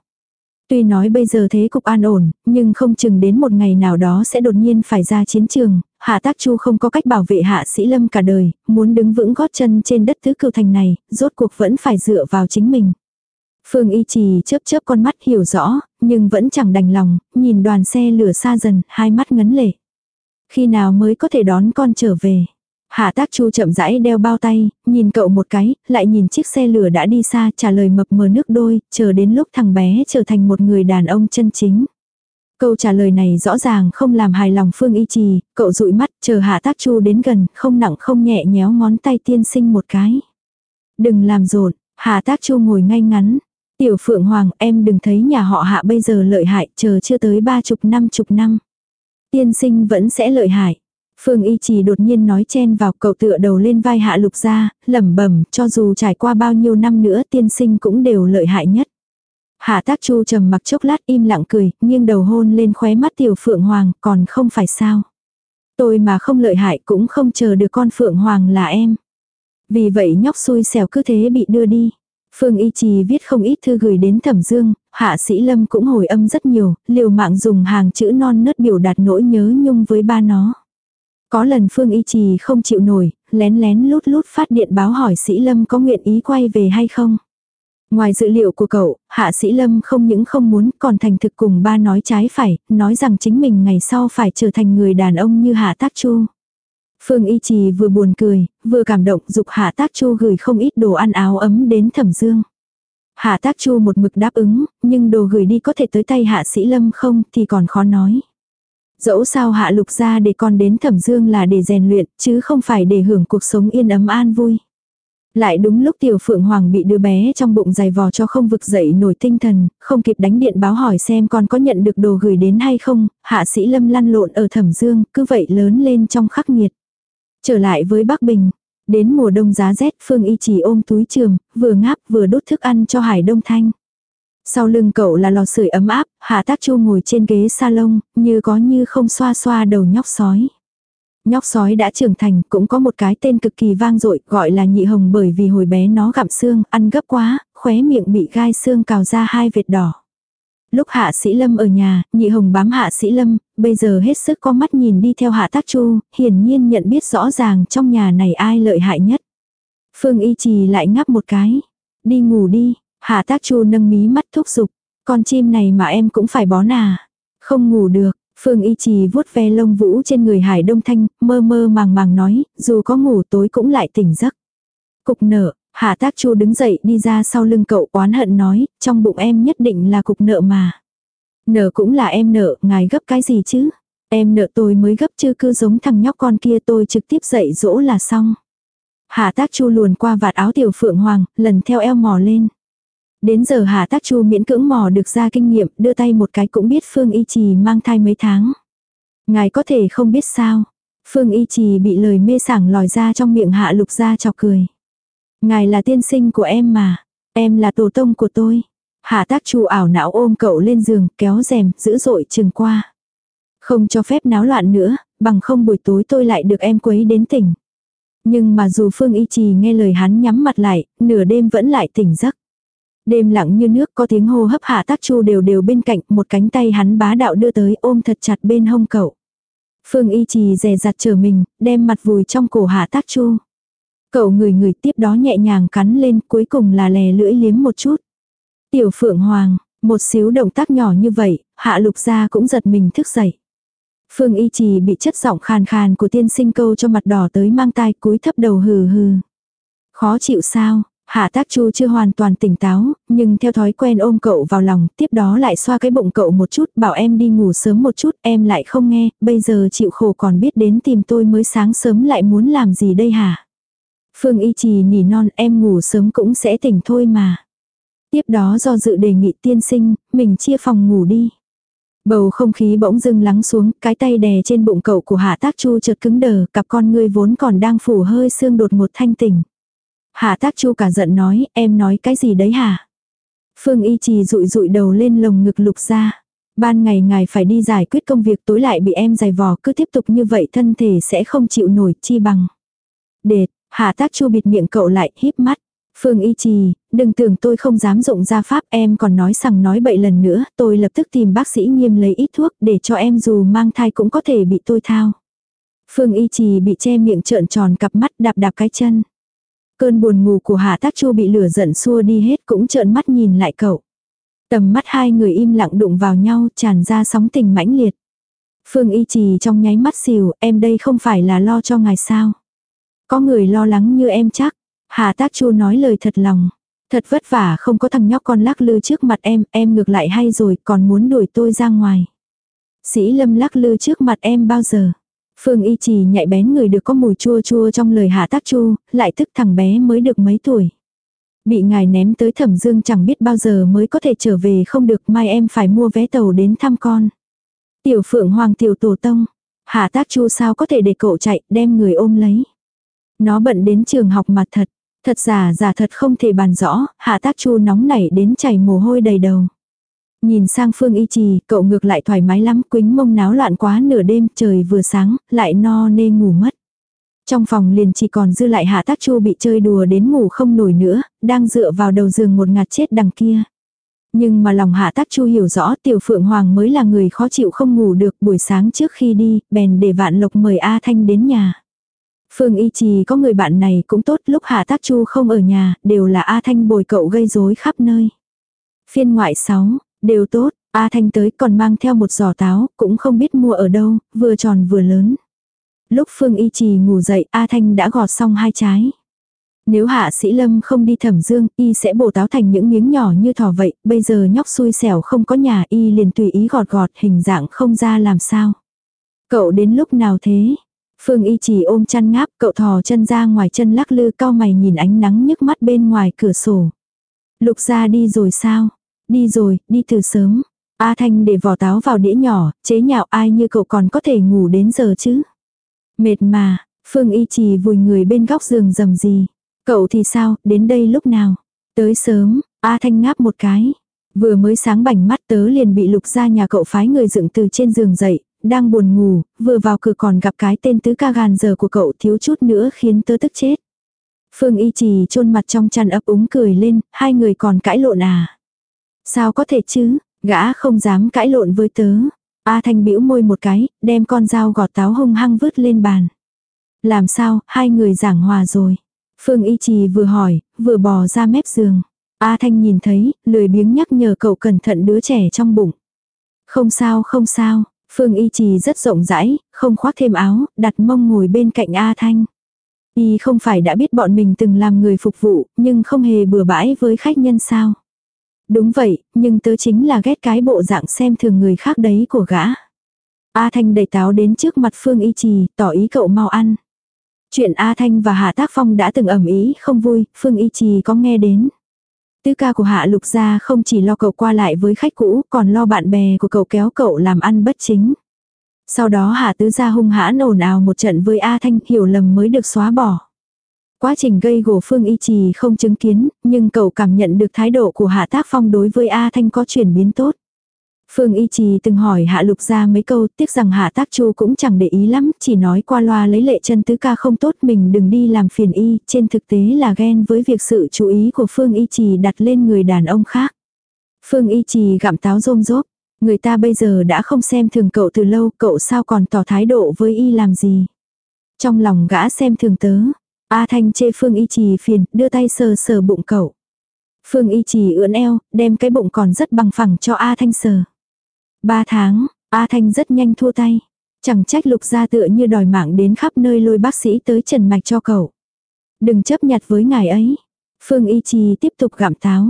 Tuy nói bây giờ thế cục an ổn, nhưng không chừng đến một ngày nào đó sẽ đột nhiên phải ra chiến trường, hạ tác chu không có cách bảo vệ hạ sĩ lâm cả đời, muốn đứng vững gót chân trên đất tứ cửu thành này, rốt cuộc vẫn phải dựa vào chính mình. Phương y trì chớp chớp con mắt hiểu rõ, nhưng vẫn chẳng đành lòng, nhìn đoàn xe lửa xa dần, hai mắt ngấn lệ. Khi nào mới có thể đón con trở về? Hạ tác chu chậm rãi đeo bao tay, nhìn cậu một cái, lại nhìn chiếc xe lửa đã đi xa trả lời mập mờ nước đôi, chờ đến lúc thằng bé trở thành một người đàn ông chân chính. Câu trả lời này rõ ràng không làm hài lòng Phương Y Trì, cậu dụi mắt chờ Hạ Tác Chu đến gần, không nặng không nhẹ nhéo ngón tay tiên sinh một cái. Đừng làm rộn, Hạ Tác Chu ngồi ngay ngắn. Tiểu Phượng Hoàng em đừng thấy nhà họ Hạ bây giờ lợi hại, chờ chưa tới ba chục năm chục năm. Tiên sinh vẫn sẽ lợi hại. Phương Y Trì đột nhiên nói chen vào cậu tựa đầu lên vai hạ lục ra, lẩm bẩm cho dù trải qua bao nhiêu năm nữa tiên sinh cũng đều lợi hại nhất. Hạ tác chu trầm mặc chốc lát im lặng cười, nghiêng đầu hôn lên khóe mắt tiểu phượng hoàng, còn không phải sao. Tôi mà không lợi hại cũng không chờ được con phượng hoàng là em. Vì vậy nhóc xui xẻo cứ thế bị đưa đi. Phương Y Trì viết không ít thư gửi đến Thẩm Dương, Hạ Sĩ Lâm cũng hồi âm rất nhiều, liều mạng dùng hàng chữ non nớt biểu đạt nỗi nhớ nhung với ba nó. Có lần Phương Y Trì không chịu nổi, lén lén lút lút phát điện báo hỏi Sĩ Lâm có nguyện ý quay về hay không. Ngoài dự liệu của cậu, Hạ Sĩ Lâm không những không muốn còn thành thực cùng ba nói trái phải, nói rằng chính mình ngày sau phải trở thành người đàn ông như Hạ Tác Chu. Phương Y Trì vừa buồn cười, vừa cảm động dục Hạ Tác Chu gửi không ít đồ ăn áo ấm đến Thẩm Dương. Hạ Tác Chu một mực đáp ứng, nhưng đồ gửi đi có thể tới tay Hạ Sĩ Lâm không thì còn khó nói. Dẫu sao Hạ Lục ra để con đến Thẩm Dương là để rèn luyện, chứ không phải để hưởng cuộc sống yên ấm an vui. Lại đúng lúc Tiểu Phượng Hoàng bị đứa bé trong bụng dày vò cho không vực dậy nổi tinh thần, không kịp đánh điện báo hỏi xem con có nhận được đồ gửi đến hay không, Hạ Sĩ Lâm lăn lộn ở Thẩm Dương, cứ vậy lớn lên trong khắc nghiệt. Trở lại với Bắc Bình, đến mùa đông giá rét Phương Y chỉ ôm túi trường, vừa ngáp vừa đốt thức ăn cho Hải Đông Thanh. Sau lưng cậu là lò sưởi ấm áp, Hạ Tác Chu ngồi trên ghế salon, như có như không xoa xoa đầu nhóc sói. Nhóc sói đã trưởng thành, cũng có một cái tên cực kỳ vang dội, gọi là nhị hồng bởi vì hồi bé nó gặm xương, ăn gấp quá, khóe miệng bị gai xương cào ra hai vệt đỏ. Lúc hạ sĩ lâm ở nhà, nhị hồng bám hạ sĩ lâm, bây giờ hết sức có mắt nhìn đi theo hạ tác chu, hiển nhiên nhận biết rõ ràng trong nhà này ai lợi hại nhất. Phương y trì lại ngáp một cái. Đi ngủ đi, hạ tác chu nâng mí mắt thúc giục. Con chim này mà em cũng phải bó nà Không ngủ được, Phương Y Trì vuốt ve lông vũ trên người Hải Đông Thanh, mơ mơ màng màng nói, dù có ngủ tối cũng lại tỉnh giấc. Cục nợ, Hạ Tác Chu đứng dậy đi ra sau lưng cậu oán hận nói, trong bụng em nhất định là cục nợ mà. Nợ cũng là em nợ, ngài gấp cái gì chứ? Em nợ tôi mới gấp chứ cứ giống thằng nhóc con kia tôi trực tiếp dậy dỗ là xong. Hạ Tác Chu luồn qua vạt áo tiểu phượng hoàng, lần theo eo mò lên. Đến giờ Hà Tác Chu miễn cưỡng mò được ra kinh nghiệm, đưa tay một cái cũng biết Phương Y Trì mang thai mấy tháng. Ngài có thể không biết sao. Phương Y Trì bị lời mê sảng lòi ra trong miệng Hạ Lục ra chọc cười. Ngài là tiên sinh của em mà. Em là tổ tông của tôi. Hạ tác chu ảo não ôm cậu lên giường, kéo rèm, dữ dội chừng qua. Không cho phép náo loạn nữa, bằng không buổi tối tôi lại được em quấy đến tỉnh. Nhưng mà dù Phương Y Trì nghe lời hắn nhắm mặt lại, nửa đêm vẫn lại tỉnh giấc. Đêm lặng như nước có tiếng hô hấp hạ tác chu đều đều bên cạnh, một cánh tay hắn bá đạo đưa tới ôm thật chặt bên hông cậu. Phương y trì dè dặt trở mình, đem mặt vùi trong cổ hạ tác chu. Cậu người người tiếp đó nhẹ nhàng cắn lên cuối cùng là lè lưỡi liếm một chút. Tiểu phượng hoàng, một xíu động tác nhỏ như vậy, hạ lục gia cũng giật mình thức dậy. Phương y trì bị chất giọng khàn khàn của tiên sinh câu cho mặt đỏ tới mang tai cúi thấp đầu hừ hừ. Khó chịu sao, Hạ tác chu chưa hoàn toàn tỉnh táo, nhưng theo thói quen ôm cậu vào lòng, tiếp đó lại xoa cái bụng cậu một chút, bảo em đi ngủ sớm một chút, em lại không nghe, bây giờ chịu khổ còn biết đến tìm tôi mới sáng sớm lại muốn làm gì đây hả? Phương y trì nỉ non em ngủ sớm cũng sẽ tỉnh thôi mà. Tiếp đó do dự đề nghị tiên sinh, mình chia phòng ngủ đi. Bầu không khí bỗng dưng lắng xuống, cái tay đè trên bụng cậu của hạ tác chu chợt cứng đờ, cặp con ngươi vốn còn đang phủ hơi xương đột một thanh tỉnh. Hạ tác chu cả giận nói, em nói cái gì đấy hả? Phương y trì rụi rụi đầu lên lồng ngực lục ra. Ban ngày ngài phải đi giải quyết công việc tối lại bị em giày vò cứ tiếp tục như vậy thân thể sẽ không chịu nổi chi bằng. Đệt, hạ tác chu bịt miệng cậu lại híp mắt. Phương y trì, đừng tưởng tôi không dám dụng ra pháp em còn nói rằng nói bậy lần nữa, tôi lập tức tìm bác sĩ nghiêm lấy ít thuốc để cho em dù mang thai cũng có thể bị tôi thao. Phương y trì bị che miệng trợn tròn cặp mắt đạp đạp cái chân. Cơn buồn ngủ của Hạ Tác Chu bị lửa giận xua đi hết cũng trợn mắt nhìn lại cậu. Tầm mắt hai người im lặng đụng vào nhau tràn ra sóng tình mãnh liệt. Phương y trì trong nháy mắt xìu, em đây không phải là lo cho ngài sao. Có người lo lắng như em chắc. Hà Tác Chu nói lời thật lòng. Thật vất vả không có thằng nhóc con lắc lư trước mặt em, em ngược lại hay rồi còn muốn đuổi tôi ra ngoài. Sĩ lâm lắc lư trước mặt em bao giờ. Phương y trì nhạy bén người được có mùi chua chua trong lời Hà tác chu, lại thức thằng bé mới được mấy tuổi. Bị ngài ném tới thẩm dương chẳng biết bao giờ mới có thể trở về không được mai em phải mua vé tàu đến thăm con. Tiểu phượng hoàng tiểu tổ tông, Hà tác chu sao có thể để cậu chạy đem người ôm lấy. Nó bận đến trường học mà thật, thật giả giả thật không thể bàn rõ, hạ tác chu nóng nảy đến chảy mồ hôi đầy đầu. Nhìn sang Phương Y Trì, cậu ngược lại thoải mái lắm, quính mông náo loạn quá nửa đêm, trời vừa sáng, lại no nê ngủ mất. Trong phòng liền chỉ còn dư lại Hạ Tác Chu bị chơi đùa đến ngủ không nổi nữa, đang dựa vào đầu giường một ngạt chết đằng kia. Nhưng mà lòng Hạ Tác Chu hiểu rõ Tiểu Phượng Hoàng mới là người khó chịu không ngủ được buổi sáng trước khi đi, bèn để Vạn Lộc mời A Thanh đến nhà. Phương Y Trì có người bạn này cũng tốt lúc Hạ Tác Chu không ở nhà, đều là A Thanh bồi cậu gây rối khắp nơi. Phiên ngoại 6, Đều tốt, A Thanh tới còn mang theo một giỏ táo, cũng không biết mua ở đâu, vừa tròn vừa lớn. Lúc Phương Y Trì ngủ dậy, A Thanh đã gọt xong hai trái. Nếu hạ sĩ lâm không đi thẩm dương, y sẽ bổ táo thành những miếng nhỏ như thỏ vậy, bây giờ nhóc xui xẻo không có nhà y liền tùy ý gọt gọt hình dạng không ra làm sao. Cậu đến lúc nào thế? Phương y chỉ ôm chăn ngáp, cậu thò chân ra ngoài chân lắc lư cao mày nhìn ánh nắng nhức mắt bên ngoài cửa sổ. Lục ra đi rồi sao? Đi rồi, đi từ sớm. A Thanh để vỏ táo vào đĩa nhỏ, chế nhạo ai như cậu còn có thể ngủ đến giờ chứ. Mệt mà, Phương Y Trì vùi người bên góc giường rầm gì. Cậu thì sao, đến đây lúc nào? Tới sớm, A Thanh ngáp một cái. Vừa mới sáng bảnh mắt tớ liền bị lục ra nhà cậu phái người dựng từ trên giường dậy, đang buồn ngủ, vừa vào cửa còn gặp cái tên tứ ca gàn giờ của cậu thiếu chút nữa khiến tớ tức chết. Phương y trì chôn mặt trong chăn ấp úng cười lên, hai người còn cãi lộn à. Sao có thể chứ, gã không dám cãi lộn với tớ. A Thanh bĩu môi một cái, đem con dao gọt táo hung hăng vứt lên bàn. Làm sao, hai người giảng hòa rồi. Phương Y Trì vừa hỏi, vừa bò ra mép giường. A Thanh nhìn thấy, lười biếng nhắc nhở cậu cẩn thận đứa trẻ trong bụng. Không sao không sao, Phương Y Trì rất rộng rãi, không khoác thêm áo, đặt mông ngồi bên cạnh A Thanh. Y không phải đã biết bọn mình từng làm người phục vụ, nhưng không hề bừa bãi với khách nhân sao. Đúng vậy, nhưng tớ chính là ghét cái bộ dạng xem thường người khác đấy của gã. A Thanh đẩy táo đến trước mặt Phương Y Trì, tỏ ý cậu mau ăn. Chuyện A Thanh và Hạ Tác Phong đã từng ẩm ý không vui, Phương Y Trì có nghe đến. Tứ ca của Hạ Lục gia không chỉ lo cậu qua lại với khách cũ, còn lo bạn bè của cậu kéo cậu làm ăn bất chính. Sau đó Hạ Tứ gia hung hãn ồn ào một trận với A Thanh, hiểu lầm mới được xóa bỏ. Quá trình gây gổ Phương Y Trì không chứng kiến, nhưng cậu cảm nhận được thái độ của Hạ Tác Phong đối với A Thanh có chuyển biến tốt. Phương Y Trì từng hỏi Hạ Lục ra mấy câu, tiếc rằng Hạ Tác Chu cũng chẳng để ý lắm, chỉ nói qua loa lấy lệ chân tứ ca không tốt mình đừng đi làm phiền Y, trên thực tế là ghen với việc sự chú ý của Phương Y Trì đặt lên người đàn ông khác. Phương Y Trì gặm táo rôm rốp, người ta bây giờ đã không xem thường cậu từ lâu, cậu sao còn tỏ thái độ với Y làm gì. Trong lòng gã xem thường tớ, A Thanh chê Phương Y Trì phiền, đưa tay sờ sờ bụng cậu. Phương Y Trì ưỡn eo, đem cái bụng còn rất bằng phẳng cho A Thanh sờ. Ba tháng, A Thanh rất nhanh thua tay. Chẳng trách lục gia tựa như đòi mạng đến khắp nơi lôi bác sĩ tới trần mạch cho cậu. Đừng chấp nhặt với ngài ấy. Phương Y Trì tiếp tục gặm táo.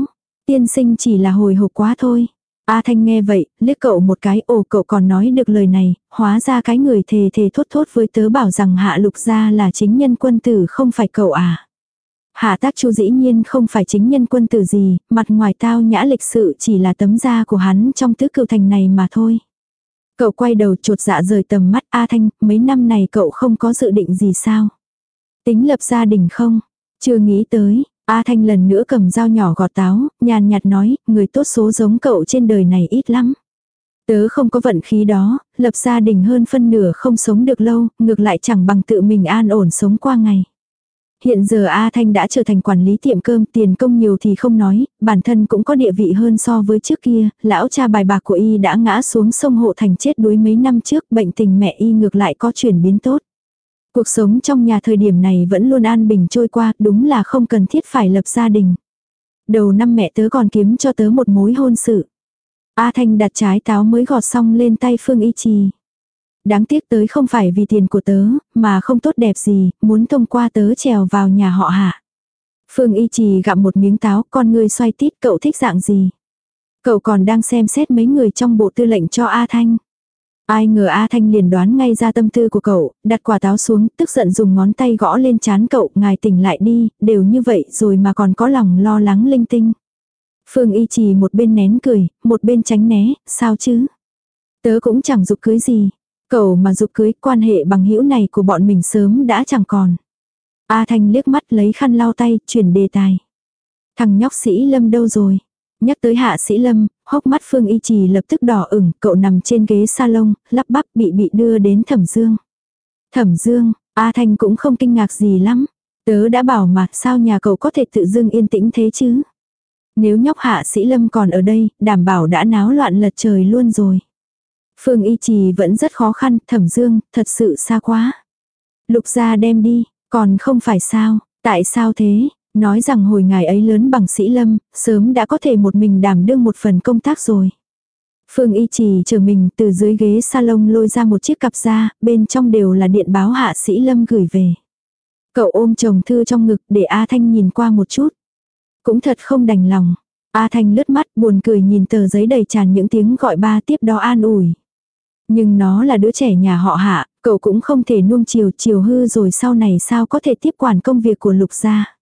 Tiên sinh chỉ là hồi hộp quá thôi. A Thanh nghe vậy, liếc cậu một cái, ồ cậu còn nói được lời này, hóa ra cái người thề thề thốt thốt với tớ bảo rằng hạ lục gia là chính nhân quân tử không phải cậu à. Hạ tác chu dĩ nhiên không phải chính nhân quân tử gì, mặt ngoài tao nhã lịch sự chỉ là tấm da của hắn trong tứ cựu thành này mà thôi. Cậu quay đầu chuột dạ rời tầm mắt A Thanh, mấy năm này cậu không có dự định gì sao? Tính lập gia đình không? Chưa nghĩ tới, A Thanh lần nữa cầm dao nhỏ gọt táo, nhàn nhạt nói, người tốt số giống cậu trên đời này ít lắm. Tớ không có vận khí đó, lập gia đình hơn phân nửa không sống được lâu, ngược lại chẳng bằng tự mình an ổn sống qua ngày. Hiện giờ A Thanh đã trở thành quản lý tiệm cơm tiền công nhiều thì không nói, bản thân cũng có địa vị hơn so với trước kia, lão cha bài bạc của y đã ngã xuống sông hộ thành chết đuối mấy năm trước, bệnh tình mẹ y ngược lại có chuyển biến tốt. Cuộc sống trong nhà thời điểm này vẫn luôn an bình trôi qua, đúng là không cần thiết phải lập gia đình. Đầu năm mẹ tớ còn kiếm cho tớ một mối hôn sự. A Thanh đặt trái táo mới gọt xong lên tay Phương Y Trì. Đáng tiếc tới không phải vì tiền của tớ, mà không tốt đẹp gì, muốn thông qua tớ trèo vào nhà họ hạ. Phương Y Trì gặm một miếng táo, con người xoay tít, cậu thích dạng gì? Cậu còn đang xem xét mấy người trong bộ tư lệnh cho A Thanh. Ai ngờ A Thanh liền đoán ngay ra tâm tư của cậu, đặt quả táo xuống, tức giận dùng ngón tay gõ lên chán cậu, ngài tỉnh lại đi, đều như vậy rồi mà còn có lòng lo lắng linh tinh. Phương Y Trì một bên nén cười, một bên tránh né, sao chứ? Tớ cũng chẳng dục cưới gì cầu mà dục cưới quan hệ bằng hữu này của bọn mình sớm đã chẳng còn. A Thanh liếc mắt lấy khăn lau tay, chuyển đề tài. Thằng nhóc sĩ lâm đâu rồi? Nhắc tới hạ sĩ lâm, hốc mắt Phương Y Trì lập tức đỏ ửng, cậu nằm trên ghế salon, lắp bắp bị bị đưa đến thẩm dương. Thẩm dương, A Thanh cũng không kinh ngạc gì lắm. Tớ đã bảo mà sao nhà cậu có thể tự dưng yên tĩnh thế chứ? Nếu nhóc hạ sĩ lâm còn ở đây, đảm bảo đã náo loạn lật trời luôn rồi. Phương Y Trì vẫn rất khó khăn, thẩm dương, thật sự xa quá. Lục gia đem đi, còn không phải sao, tại sao thế, nói rằng hồi ngày ấy lớn bằng sĩ lâm, sớm đã có thể một mình đảm đương một phần công tác rồi. Phương Y Trì chờ mình từ dưới ghế salon lôi ra một chiếc cặp da, bên trong đều là điện báo hạ sĩ lâm gửi về. Cậu ôm chồng thư trong ngực để A Thanh nhìn qua một chút. Cũng thật không đành lòng. A Thanh lướt mắt buồn cười nhìn tờ giấy đầy tràn những tiếng gọi ba tiếp đó an ủi. Nhưng nó là đứa trẻ nhà họ hạ, cậu cũng không thể nuông chiều chiều hư rồi sau này sao có thể tiếp quản công việc của lục gia.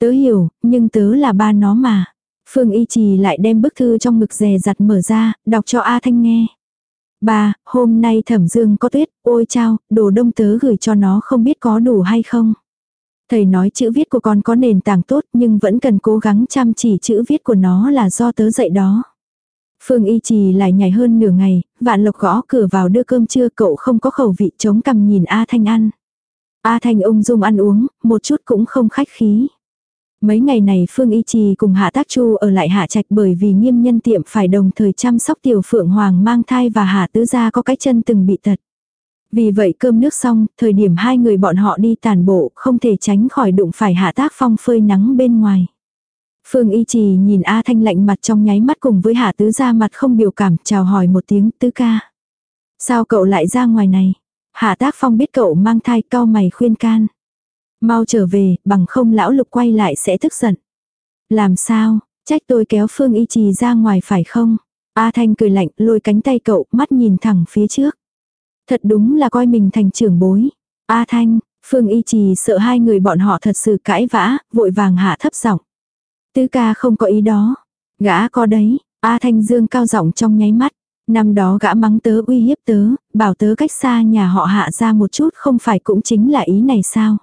Tớ hiểu, nhưng tớ là ba nó mà. Phương Y Trì lại đem bức thư trong ngực rè giặt mở ra, đọc cho A Thanh nghe. Ba, hôm nay thẩm dương có tuyết, ôi chao, đồ đông tớ gửi cho nó không biết có đủ hay không. Thầy nói chữ viết của con có nền tảng tốt nhưng vẫn cần cố gắng chăm chỉ chữ viết của nó là do tớ dạy đó. Phương Y Trì lại nhảy hơn nửa ngày, vạn lộc gõ cửa vào đưa cơm trưa cậu không có khẩu vị chống cằm nhìn A Thanh ăn. A Thanh ung dung ăn uống, một chút cũng không khách khí. Mấy ngày này Phương Y Trì cùng Hạ Tác Chu ở lại Hạ Trạch bởi vì nghiêm nhân tiệm phải đồng thời chăm sóc tiểu phượng hoàng mang thai và Hạ Tứ Gia có cái chân từng bị tật. Vì vậy cơm nước xong, thời điểm hai người bọn họ đi tàn bộ không thể tránh khỏi đụng phải Hạ Tác Phong phơi nắng bên ngoài. Phương Y Trì nhìn A Thanh lạnh mặt trong nháy mắt cùng với Hạ Tứ ra mặt không biểu cảm chào hỏi một tiếng Tứ ca. Sao cậu lại ra ngoài này? Hạ Tác Phong biết cậu mang thai cao mày khuyên can. Mau trở về, bằng không lão lục quay lại sẽ tức giận. Làm sao, trách tôi kéo Phương Y Trì ra ngoài phải không? A Thanh cười lạnh lôi cánh tay cậu, mắt nhìn thẳng phía trước. Thật đúng là coi mình thành trưởng bối. A Thanh, Phương Y Trì sợ hai người bọn họ thật sự cãi vã, vội vàng hạ thấp giọng. Tứ ca không có ý đó. Gã có đấy, A Thanh Dương cao giọng trong nháy mắt. Năm đó gã mắng tớ uy hiếp tớ, bảo tớ cách xa nhà họ hạ ra một chút không phải cũng chính là ý này sao.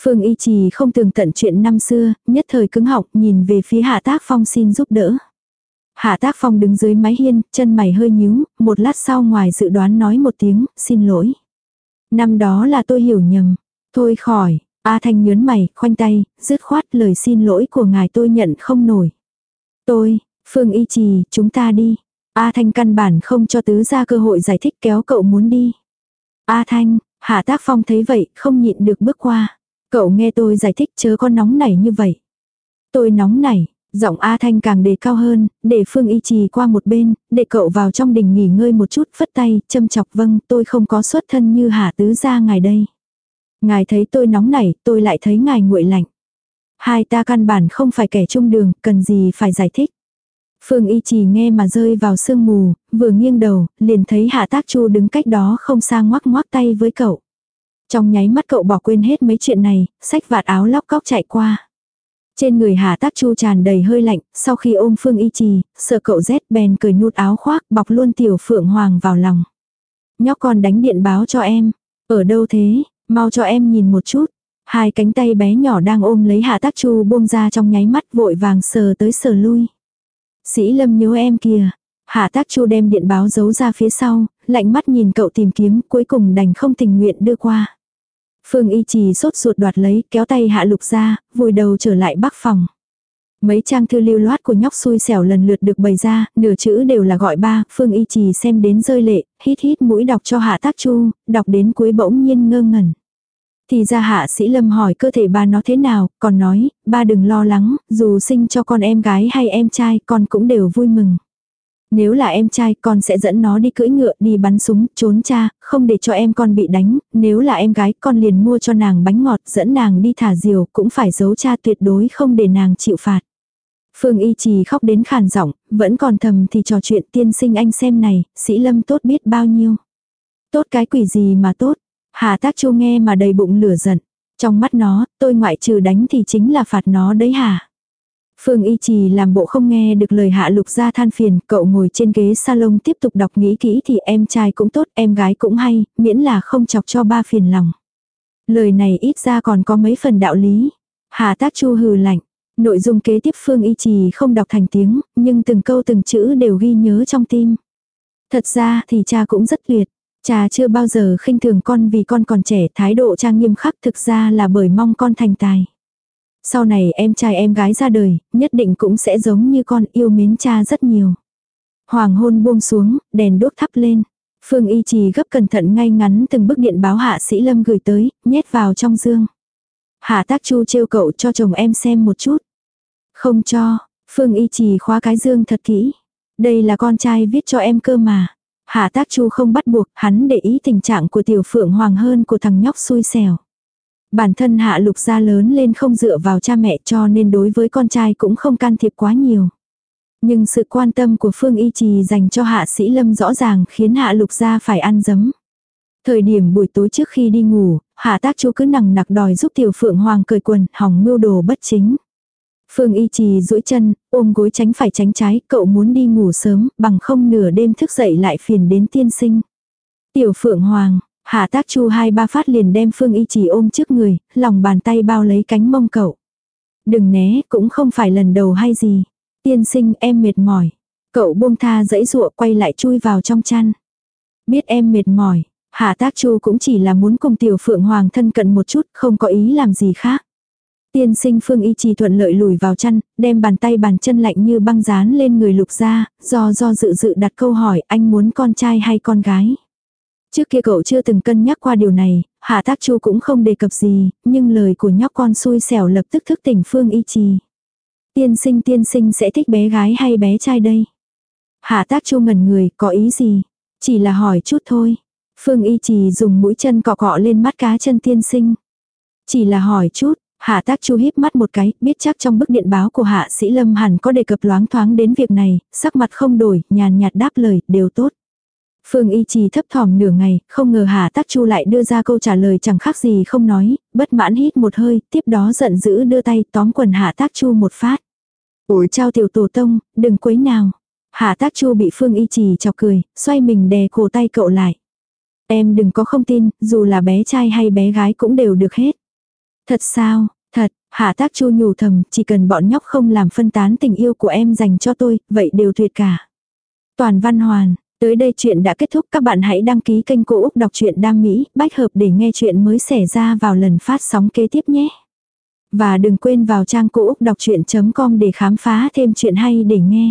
Phương Y Trì không tường tận chuyện năm xưa, nhất thời cứng học nhìn về phía Hạ Tác Phong xin giúp đỡ. Hạ Tác Phong đứng dưới mái hiên, chân mày hơi nhíu, một lát sau ngoài dự đoán nói một tiếng, xin lỗi. Năm đó là tôi hiểu nhầm. Thôi khỏi, A Thanh nhớn mày, khoanh tay, dứt khoát lời xin lỗi của ngài tôi nhận không nổi. Tôi, Phương Y Trì, chúng ta đi. A Thanh căn bản không cho tứ ra cơ hội giải thích kéo cậu muốn đi. A Thanh, Hạ Tác Phong thấy vậy, không nhịn được bước qua. Cậu nghe tôi giải thích chớ có nóng nảy như vậy. Tôi nóng nảy, giọng A Thanh càng đề cao hơn, để Phương Y Trì qua một bên, để cậu vào trong đình nghỉ ngơi một chút, phất tay, châm chọc vâng, tôi không có xuất thân như Hạ Tứ ra ngài đây. Ngài thấy tôi nóng nảy, tôi lại thấy ngài nguội lạnh. Hai ta căn bản không phải kẻ chung đường, cần gì phải giải thích. Phương Y Trì nghe mà rơi vào sương mù, vừa nghiêng đầu, liền thấy Hạ Tác Chu đứng cách đó không xa ngoắc ngoắc tay với cậu. Trong nháy mắt cậu bỏ quên hết mấy chuyện này, xách vạt áo lóc cóc chạy qua. Trên người Hà Tác Chu tràn đầy hơi lạnh, sau khi ôm Phương Y Trì, sợ cậu rét bèn cười nút áo khoác bọc luôn tiểu phượng hoàng vào lòng. Nhóc con đánh điện báo cho em. Ở đâu thế? Mau cho em nhìn một chút. Hai cánh tay bé nhỏ đang ôm lấy Hạ Tác Chu buông ra trong nháy mắt vội vàng sờ tới sờ lui. Sĩ Lâm nhớ em kìa. Hạ Tác Chu đem điện báo giấu ra phía sau, lạnh mắt nhìn cậu tìm kiếm cuối cùng đành không tình nguyện đưa qua. Phương Y Trì sốt ruột đoạt lấy, kéo tay Hạ Lục ra, vùi đầu trở lại bắc phòng. Mấy trang thư lưu loát của nhóc xui xẻo lần lượt được bày ra, nửa chữ đều là gọi ba, Phương Y Trì xem đến rơi lệ, hít hít mũi đọc cho Hạ Tác Chu, đọc đến cuối bỗng nhiên ngơ ngẩn. Thì ra Hạ Sĩ Lâm hỏi cơ thể ba nó thế nào, còn nói, ba đừng lo lắng, dù sinh cho con em gái hay em trai, con cũng đều vui mừng. Nếu là em trai con sẽ dẫn nó đi cưỡi ngựa đi bắn súng, trốn cha, không để cho em con bị đánh, nếu là em gái con liền mua cho nàng bánh ngọt dẫn nàng đi thả diều cũng phải giấu cha tuyệt đối không để nàng chịu phạt. Phương Y Trì khóc đến khàn giọng, vẫn còn thầm thì trò chuyện tiên sinh anh xem này, sĩ lâm tốt biết bao nhiêu. Tốt cái quỷ gì mà tốt, Hà tác chu nghe mà đầy bụng lửa giận. Trong mắt nó, tôi ngoại trừ đánh thì chính là phạt nó đấy hả? Phương Y Trì làm bộ không nghe được lời hạ lục ra than phiền, cậu ngồi trên ghế salon tiếp tục đọc nghĩ kỹ thì em trai cũng tốt, em gái cũng hay, miễn là không chọc cho ba phiền lòng. Lời này ít ra còn có mấy phần đạo lý. Hà tác chu hừ lạnh. Nội dung kế tiếp Phương Y Trì không đọc thành tiếng, nhưng từng câu từng chữ đều ghi nhớ trong tim. Thật ra thì cha cũng rất tuyệt. Cha chưa bao giờ khinh thường con vì con còn trẻ thái độ cha nghiêm khắc thực ra là bởi mong con thành tài. Sau này em trai em gái ra đời, nhất định cũng sẽ giống như con yêu mến cha rất nhiều. Hoàng hôn buông xuống, đèn đốt thắp lên. Phương Y Trì gấp cẩn thận ngay ngắn từng bức điện báo Hạ Sĩ Lâm gửi tới, nhét vào trong dương. Hạ Tác Chu trêu cậu cho chồng em xem một chút. Không cho, Phương Y Trì khóa cái dương thật kỹ. Đây là con trai viết cho em cơ mà. Hạ Tác Chu không bắt buộc, hắn để ý tình trạng của tiểu phượng hoàng hơn của thằng nhóc xui xẻo. Bản thân hạ lục gia lớn lên không dựa vào cha mẹ cho nên đối với con trai cũng không can thiệp quá nhiều. Nhưng sự quan tâm của Phương Y Trì dành cho hạ sĩ lâm rõ ràng khiến hạ lục gia phải ăn dấm. Thời điểm buổi tối trước khi đi ngủ, hạ tác chú cứ nằng nặc đòi giúp tiểu phượng hoàng cởi quần, hỏng mưu đồ bất chính. Phương Y Trì duỗi chân, ôm gối tránh phải tránh trái, cậu muốn đi ngủ sớm, bằng không nửa đêm thức dậy lại phiền đến tiên sinh. Tiểu Phượng Hoàng, Hạ tác chu hai ba phát liền đem Phương Y trì ôm trước người, lòng bàn tay bao lấy cánh mông cậu. Đừng né, cũng không phải lần đầu hay gì. Tiên sinh em mệt mỏi. Cậu buông tha dãy ruộng quay lại chui vào trong chăn. Biết em mệt mỏi, Hạ Tác Chu cũng chỉ là muốn cùng Tiểu Phượng Hoàng thân cận một chút, không có ý làm gì khác. Tiên sinh Phương Y Trì thuận lợi lùi vào chăn, đem bàn tay bàn chân lạnh như băng dán lên người lục ra, do do dự dự đặt câu hỏi anh muốn con trai hay con gái. Trước kia cậu chưa từng cân nhắc qua điều này, Hạ Tác Chu cũng không đề cập gì, nhưng lời của nhóc con xui xẻo lập tức thức tỉnh Phương Y Trì. Tiên sinh tiên sinh sẽ thích bé gái hay bé trai đây? Hạ Tác Chu ngẩn người, có ý gì? Chỉ là hỏi chút thôi. Phương Y Trì dùng mũi chân cọ cọ lên mắt cá chân tiên sinh. Chỉ là hỏi chút, Hạ tác chu híp mắt một cái, biết chắc trong bức điện báo của hạ sĩ lâm hẳn có đề cập loáng thoáng đến việc này, sắc mặt không đổi, nhàn nhạt đáp lời, đều tốt. Phương y trì thấp thỏm nửa ngày, không ngờ hạ tác chu lại đưa ra câu trả lời chẳng khác gì không nói, bất mãn hít một hơi, tiếp đó giận dữ đưa tay tóm quần hạ tác chu một phát. Ủi trao tiểu tổ tông, đừng quấy nào. Hạ tác chu bị phương y trì chọc cười, xoay mình đè cổ tay cậu lại. Em đừng có không tin, dù là bé trai hay bé gái cũng đều được hết. Thật sao, thật, hạ tác chu nhủ thầm, chỉ cần bọn nhóc không làm phân tán tình yêu của em dành cho tôi, vậy đều tuyệt cả. Toàn văn hoàn, tới đây chuyện đã kết thúc các bạn hãy đăng ký kênh Cô Úc Đọc truyện Đam Mỹ, bách hợp để nghe chuyện mới xảy ra vào lần phát sóng kế tiếp nhé. Và đừng quên vào trang cô úc đọc chuyện.com để khám phá thêm chuyện hay để nghe.